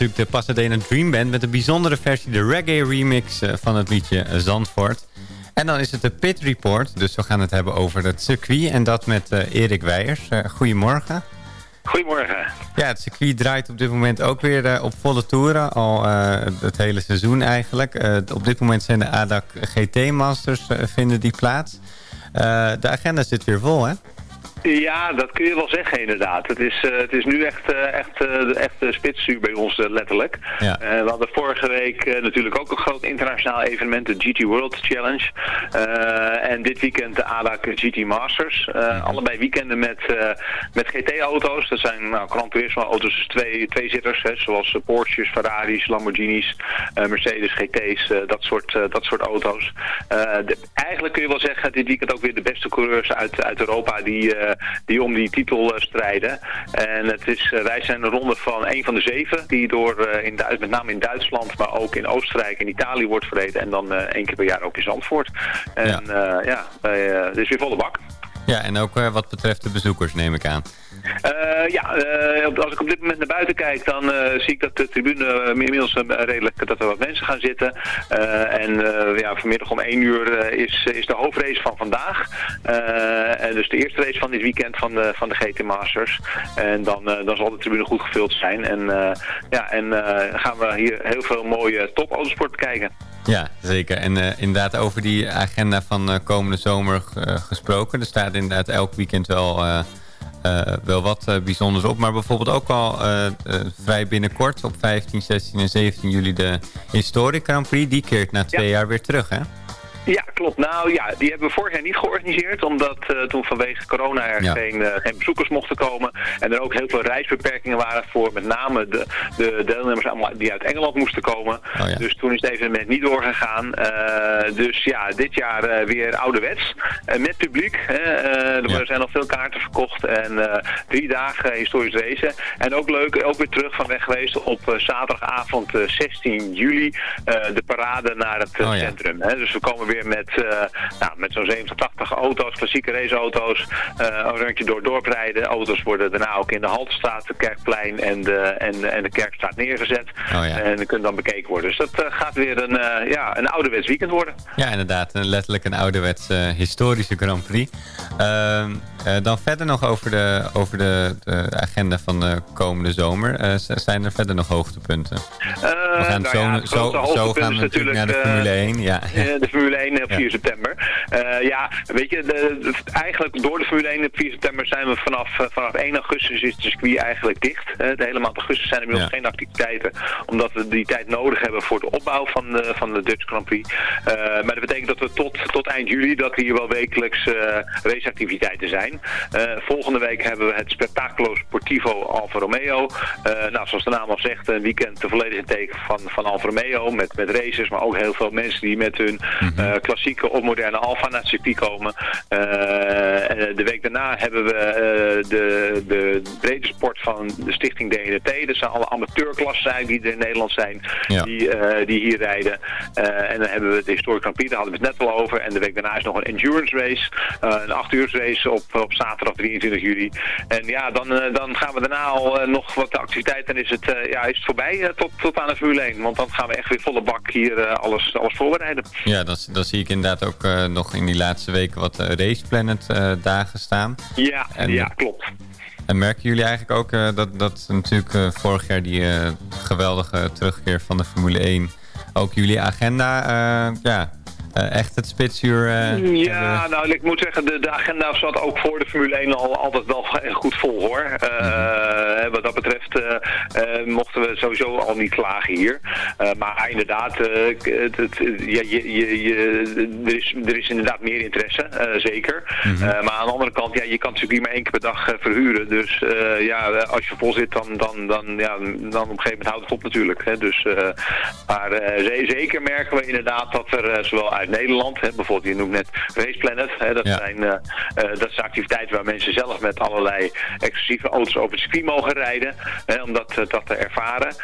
Natuurlijk de Pasadena Dream Band met een bijzondere versie, de reggae remix eh, van het liedje eh, Zandvoort. En dan is het de Pit Report, dus we gaan het hebben over het circuit en dat met eh, Erik Weijers. Goedemorgen.
Goedemorgen.
Ja, het circuit draait op dit moment ook weer op volle toeren, al het hele seizoen eigenlijk. Op dit moment zijn de ADAC GT Masters vinden die plaats. De agenda zit weer vol, hè?
Ja, dat kun je wel zeggen inderdaad. Het is, eh, het is nu echt, eh, echt, uh, echt uh, spitsuur bij ons eh, letterlijk.
Ja.
Eh, we hadden vorige week eh, natuurlijk ook een groot internationaal evenement, de GT World Challenge. Eh, en dit weekend de ADAC GT Masters. Eh, Allebei weekenden met, eh, met GT-auto's. Dat zijn nou, Gran Turismo auto's, dus twee, twee zitters, hè, zoals eh, Porsches, Ferraris, Lamborghinis, eh, Mercedes GT's, eh, dat, soort, eh, dat soort auto's. Eh, de- eigenlijk kun je wel zeggen, dit weekend ook weer de beste coureurs uit, uit Europa die, eh, die om die titel eh, strijden. En het is, eh, wij zijn een ronde van een van de zeven die door eh, in Duits, met name in Duitsland, maar ook in Oostenrijk en Italië wordt verreden. En dan één keer per jaar ook in Zandvoort. En ja, ja het is weer volle bak.
Ja, en ook wat betreft de bezoekers neem ik aan.
Eh, ja, eh, als ik op dit moment naar buiten kijk, dan eh, zie ik dat de tribune inmiddels redelijk, dat er wat mensen gaan zitten. En ja, vanmiddag om 1 uur is, is de hoofdrace van vandaag. En dus de eerste race van dit weekend van de, van de GT Masters. En dan, dan zal de tribune goed gevuld zijn. En, ja, en gaan we hier heel veel mooie top autosport bekijken.
Ja, zeker. En inderdaad over die agenda van komende zomer gesproken. Er staat inderdaad elk weekend wel, wel wat eh, bijzonders op. Maar bijvoorbeeld ook al eh, eh, vrij binnenkort op 15, 16 en 17 juli de Historic Grand Prix. Die keert na twee jaar weer terug, hè?
Ja, klopt. Nou ja, die hebben we vorig jaar niet georganiseerd, omdat eh, toen vanwege corona er
Ja.
geen, eh, geen bezoekers mochten komen. En er ook heel veel reisbeperkingen waren voor met name de, de deelnemers allemaal die uit Engeland moesten komen.
Oh ja.
Dus toen is het evenement niet doorgegaan. Eh, dus ja, dit jaar weer ouderwets, met publiek. Hè. Er zijn al veel kaarten verkocht en drie dagen historisch racen. En ook leuk, ook weer terug van weg geweest op zaterdagavond eh, 16 juli, de parade naar het
Oh
centrum. Hè. Dus we komen weer met, eh, nou, met zo'n 70, 80 auto's, klassieke raceauto's, eh een rondje door dorp rijden. Auto's worden daarna ook in de Haltestraat, de Kerkplein en de, en, en de Kerkstraat neergezet.
Oh ja.
En kunnen dan bekeken worden. Dus dat eh, gaat weer een, ja, een ouderwets weekend worden.
Ja, inderdaad. Een, letterlijk een ouderwets historische Grand Prix. Ehm, eh, dan verder nog over de, over de, de agenda van de komende zomer. Zijn er verder nog hoogtepunten? we gaan
nou
zo,
ja,
zo, gaan we natuurlijk naar de Formule
eh,
1. Ja.
De Formule 1 op
Ja.
4 september. Eh, ja, weet je, de, de- eigenlijk door de Formule 1 op 4 september zijn we vanaf, eh, vanaf 1 augustus is het circuit eigenlijk dicht. De hele maand augustus zijn er inmiddels
Ja.
geen activiteiten, omdat we die tijd nodig hebben voor de opbouw van de, van de Dutch Grand Prix. Eh, maar dat betekent dat we tot, tot eind juli, dat hier wel wekelijks raceactiviteiten zijn. Volgende week hebben we het Spectaculo Sportivo Alfa Romeo. Nou, zoals de naam al zegt, een weekend te volledig in teken van, van Alfa Romeo. Met, met races, maar ook heel veel mensen die met hun eh, klassieke of moderne Alfa naar het circuit komen. Eh, en de week daarna hebben we eh, de, de brede sport van de stichting DNT. Dat zijn alle amateurklassen die er in Nederland zijn,
Ja.
die, eh, die hier rijden. Eh, en dan hebben we de Historic Grand Prix, daar hadden we het net al over. En de week daarna is nog een endurance race, eh, een 8 uur race op, op zaterdag 23 juli. En ja, dan, eh, dan gaan we daarna al eh, nog wat activiteiten en is het, eh, ja, is het voorbij eh, tot, tot aan de Formule 1. Want dan gaan we echt weer volle bak hier eh, alles, alles voorbereiden.
Ja, dan, dan zie ik inderdaad ook eh, nog in die laatste weken wat eh, Race Planet eh, dagen staan.
Ja,
En-
ja klopt.
En merken jullie eigenlijk ook dat, dat natuurlijk vorig jaar die geweldige terugkeer van de Formule 1 ook jullie agenda ja, echt het spitsuur eh,
Ja, nou, ik moet zeggen, de, de agenda zat ook voor de Formule 1 al altijd wel goed vol, hoor. Eh, Wat dat betreft eh, eh, mochten we sowieso al niet klagen hier. Eh, maar inderdaad, eh, het, het, ja, je, je, je, er, is, er is inderdaad meer interesse, eh, zeker. Eh, maar aan de andere kant, ja, je kan natuurlijk hier maar één keer per dag eh, verhuren. Dus eh, ja, als je vol zit, dan, dan, dan, ja, dan op een gegeven moment houdt het op natuurlijk. Hè. Dus, eh, maar eh, ze- zeker merken we inderdaad dat er eh, zowel uit Nederland, hè, bijvoorbeeld je noemt net Race Planet, hè, dat,
Ja.
zijn, eh, eh, dat zijn activiteiten waar mensen zelf met allerlei exclusieve auto's over het circuit mogen rijden, hè, om dat, eh, dat te ervaren.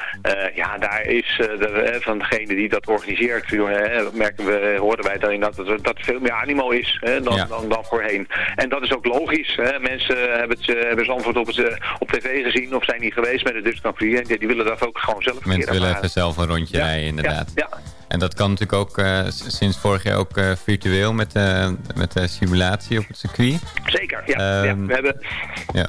Ja, daar is de, van degene die dat organiseert, joh, hè, merken we, horen wij dan dat, er- dat er veel meer animo is hè, dan,
Ja.
dan, dan voorheen. En dat is ook logisch. Hè. Mensen hebben het, hebben Zandvoort op, het, op tv gezien of zijn niet geweest met de Dutch Grand Prix. Die, willen dat ook gewoon zelf
Mensen willen even zelf een rondje rijden, inderdaad.
Ja,
En dat kan natuurlijk ook eh, sinds vorig jaar ook eh, virtueel met, eh, met de simulatie op het circuit.
zeker. Ja, ja.
Ehm,
We hebben
Ja.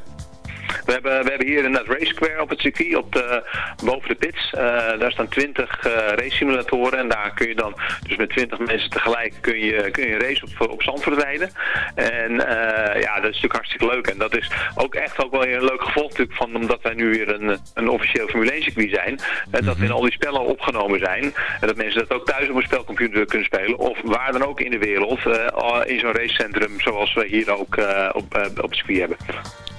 We hebben, we hebben hier in het Race Square op het circuit, op de, boven de pits. eh, daar staan 20 eh race simulatoren en daar kun je dan dus met 20 mensen tegelijk kun je, kun je een race op, op Zandvoort rijden. En eh, ja, dat is natuurlijk hartstikke leuk. En dat is ook echt ook wel weer een leuk gevolg natuurlijk van, omdat wij nu weer een, een officieel Formule 1 circuit zijn. En dat in al die spellen opgenomen zijn. En dat mensen dat ook thuis op een spelcomputer kunnen spelen. Of waar dan ook in de wereld, in zo'n racecentrum zoals we hier ook op, op het circuit hebben.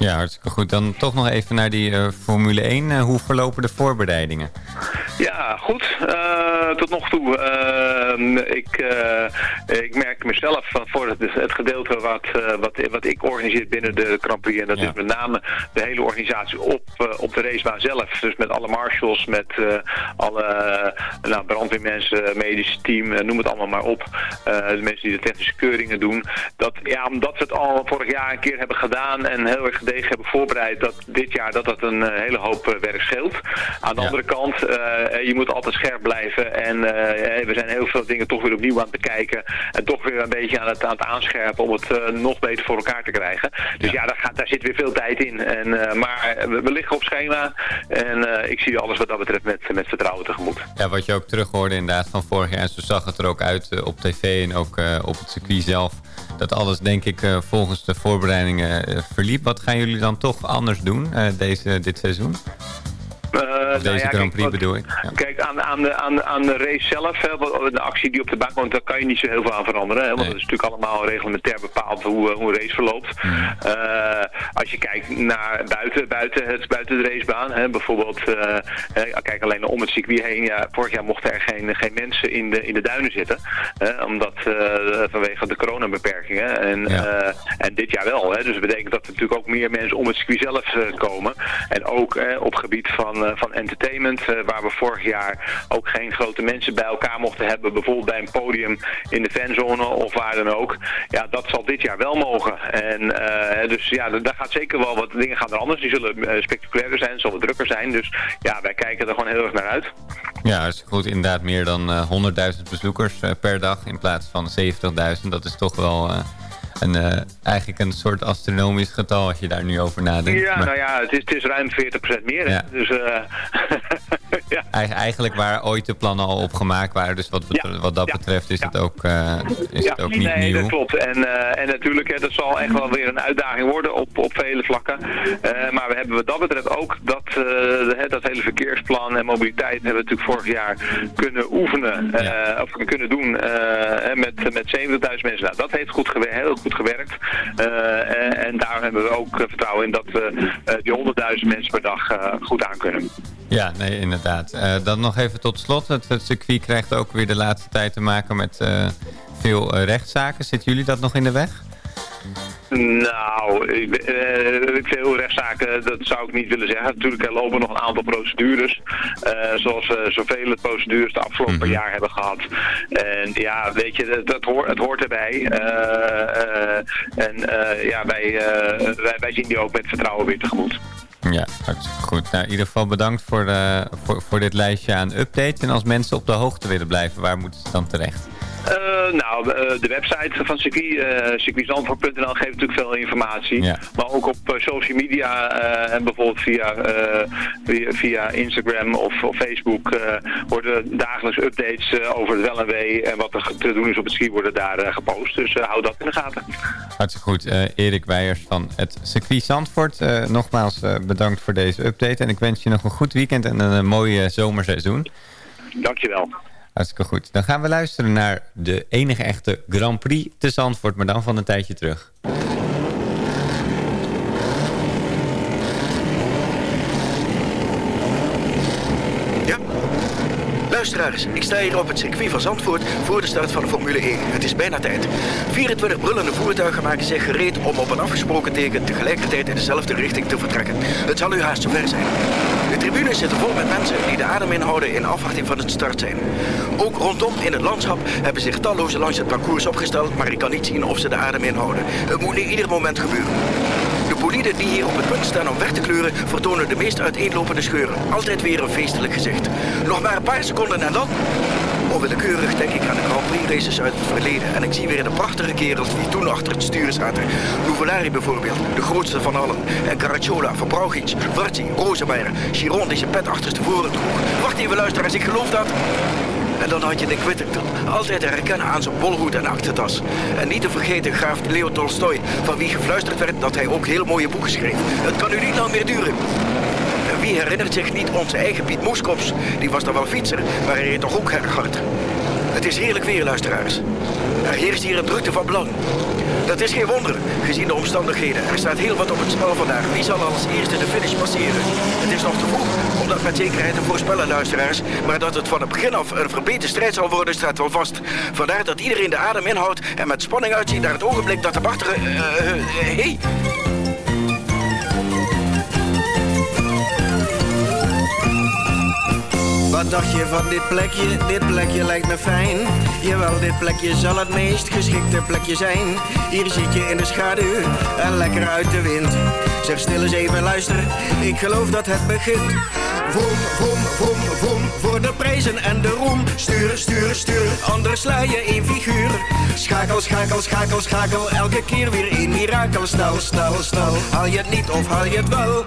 Ja, hartstikke goed. Dan toch nog even naar die eh, Formule 1. Eh, hoe verlopen de voorbereidingen?
Ja, goed. Eh, tot nog toe. ik, ik merk mezelf van voor het, het gedeelte wat, wat, wat ik organiseer binnen de Grand Prix. En dat
Ja.
is met name de hele organisatie op, op de racebaan zelf. Dus met alle marshals, met alle nou, brandweermensen, medisch team, noem het allemaal maar op. De mensen die de technische keuringen doen. Dat, ja, omdat we het al vorig jaar een keer hebben gedaan en heel erg hebben voorbereid, dat dit jaar dat dat een eh, hele hoop eh, werk scheelt. Aan de
Ja.
andere kant, eh, je moet altijd scherp blijven en we zijn heel veel dingen toch weer opnieuw aan het bekijken en toch weer een beetje aan het, aan het aanscherpen om het nog beter voor elkaar te krijgen. Dus ja, daar, gaat, daar zit weer veel tijd in. En, maar we, we liggen op schema en ik zie alles wat dat betreft met, met vertrouwen tegemoet.
Ja, wat je ook terug hoorde inderdaad van vorig jaar. En zo zag het er ook uit op tv en ook op het circuit zelf. Dat alles denk ik eh, volgens de voorbereidingen eh, verliep. Wat gaan jullie dan toch anders doen eh, deze, dit seizoen?
Eh, nou
deze
ja,
Grand
kijk,
Prix bedoel ik. Ja.
Kijk, aan, aan, de, aan, aan de race zelf, hè, de actie die op de baan komt, daar kan je niet zo heel veel aan veranderen. Hè, want
Nee.
het is natuurlijk allemaal reglementair bepaald hoe, eh, hoe een race verloopt.
Mhm.
Eh, als je kijkt naar buiten, buiten, het, buiten de racebaan, hè, bijvoorbeeld, kijk alleen om het circuit heen. Ja, vorig jaar mochten er geen, geen mensen in de, in de duinen zitten. Hè, omdat vanwege de coronabeperkingen. En,
Ja.
en dit jaar wel. Hè, dus dat betekent dat er natuurlijk ook meer mensen om het circuit zelf komen. En ook op gebied van, eh, van entertainment, eh, waar we vorig jaar ook geen grote mensen bij elkaar mochten hebben. Bijvoorbeeld bij een podium in de fanzone of waar dan ook. Ja, dat zal dit jaar wel mogen. En eh, dus ja, daar gaat zeker wel wat dingen gaan er anders. Die zullen spectaculairder zijn, zullen drukker zijn. Dus ja, wij kijken er gewoon heel erg naar uit.
Ja, hartstikke goed. Inderdaad meer dan eh, 100.000 bezoekers per dag in plaats van 70.000. Dat is toch wel een, eh, eigenlijk een soort astronomisch getal als je daar nu over nadenkt.
Ja,
Maar
nou ja, het is, het is ruim 40% meer.
Ja.
Dus eh, ja.
eigen- eigenlijk waar ooit de plannen al op gemaakt waren. Dus wat,
Ja.
wat dat betreft is, het, ook, eh, is het ook niet
nee,
nieuw.
dat klopt. En, eh, en natuurlijk, hè, dat zal echt wel weer een uitdaging worden op, op vele vlakken. Eh, maar we hebben wat dat betreft ook dat, hè, dat hele verkeersplan en mobiliteit hebben we natuurlijk vorig jaar kunnen oefenen. of kunnen doen met, met 70.000 mensen. Nou, dat heeft goed gewer- heel goed gewerkt. En, en daar hebben we ook vertrouwen in dat we die 100.000 mensen per dag goed aan kunnen.
Ja, nee, inderdaad. Eh, dan nog even tot slot. Het, het circuit krijgt ook weer de laatste tijd te maken met eh, veel eh, rechtszaken. Zitten jullie dat nog in de weg?
Nou, ik, eh, veel rechtszaken, dat zou ik niet willen zeggen. Natuurlijk er lopen nog een aantal procedures, eh, zoals we zoveel procedures de afgelopen jaar hebben gehad. En ja, weet je, dat, dat hoort, het hoort erbij. Eh, eh, en eh, ja, wij, eh, wij, wij zien die ook met vertrouwen weer tegemoet.
Ja, hartstikke goed. Nou, in ieder geval bedankt voor, eh, voor, voor dit lijstje aan updates. En als mensen op de hoogte willen blijven, waar moeten ze dan terecht?
Eh, nou, eh, de website van circuit, eh circuitzandvoort.nl geeft natuurlijk veel informatie.
Ja.
Maar ook op social media en bijvoorbeeld via, via, via Instagram of, of Facebook worden dagelijks updates over het wel en wee en wat er te doen is op het ski worden daar gepost. Dus hou dat in de gaten.
Hartstikke goed. Erik Weijers van het circuit Zandvoort. nogmaals bedankt voor deze update. En ik wens je nog een goed weekend en een, mooi eh, zomerseizoen.
Dankjewel.
Hartstikke goed. Dan gaan we luisteren naar de enige echte Grand Prix te Zandvoort. Maar dan van een tijdje terug.
Luisteraars, ik sta hier op het circuit van Zandvoort voor de start van de Formule 1. Het is bijna tijd. 24 brullende voertuigen maken zich gereed om op een afgesproken teken tegelijkertijd in dezelfde richting te vertrekken. Het zal u haast zover zijn. De tribunes zitten vol met mensen die de adem inhouden in afwachting van het start zijn. Ook rondom in het landschap hebben zich talloze langs het parcours opgesteld, maar ik kan niet zien of ze de adem inhouden. Het moet nu ieder moment gebeuren. De boliden die hier op het punt staan om weg te kleuren, vertonen de meest uiteenlopende scheuren. Altijd weer een feestelijk gezicht. Nog maar een paar seconden en dan... Onwillekeurig denk ik aan de Grand Prix races uit het verleden. En ik zie weer de prachtige kerels die toen achter het stuur zaten. Nuvolari bijvoorbeeld, de grootste van allen. En Caracciola, Van Brauchic, Varzi, Rosemeyer, Chiron die zijn pet achterstevoren droeg. Wacht even luisteraars, ik geloof dat... En dan had je Nick Whittington, altijd te herkennen aan zijn bolhoed en aktentas. En niet te vergeten graaf Leo Tolstoy, van wie gefluisterd werd dat hij ook heel mooie boeken schreef. Het kan u niet lang meer duren. Wie herinnert zich niet onze eigen Piet Moeskops? Die was dan wel fietser, maar hij reed toch ook erg hard. Het is heerlijk weer, luisteraars. Er heerst hier een drukte van belang. Dat is geen wonder, gezien de omstandigheden. Er staat heel wat op het spel vandaag. Wie zal als eerste de finish passeren? Het is nog te vroeg om dat met zekerheid te voorspellen, luisteraars. Maar dat het van het begin af een verbeterde strijd zal worden, staat wel vast. Vandaar dat iedereen de adem inhoudt en met spanning uitziet naar het ogenblik dat de wachter... eh, eh, eh, hey,
Wat dacht je van dit plekje? Dit plekje lijkt me fijn. Jawel, dit plekje zal het meest geschikte plekje zijn. Hier zit je in de schaduw en lekker uit de wind. Zeg stil eens even luister, ik geloof dat het begint. Vroom, vroom, vroom, vroom, voor de prijzen en de roem. Stuur, stuur, stuur, anders sla je in figuur. Schakel, schakel, schakel, schakel, elke keer weer een mirakel. Snel, snel, snel, haal je het niet of haal je het wel?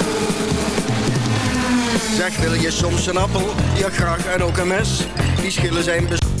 Zeg, wil je soms een appel? Ja, graag en ook een mes. Die schillen zijn bes...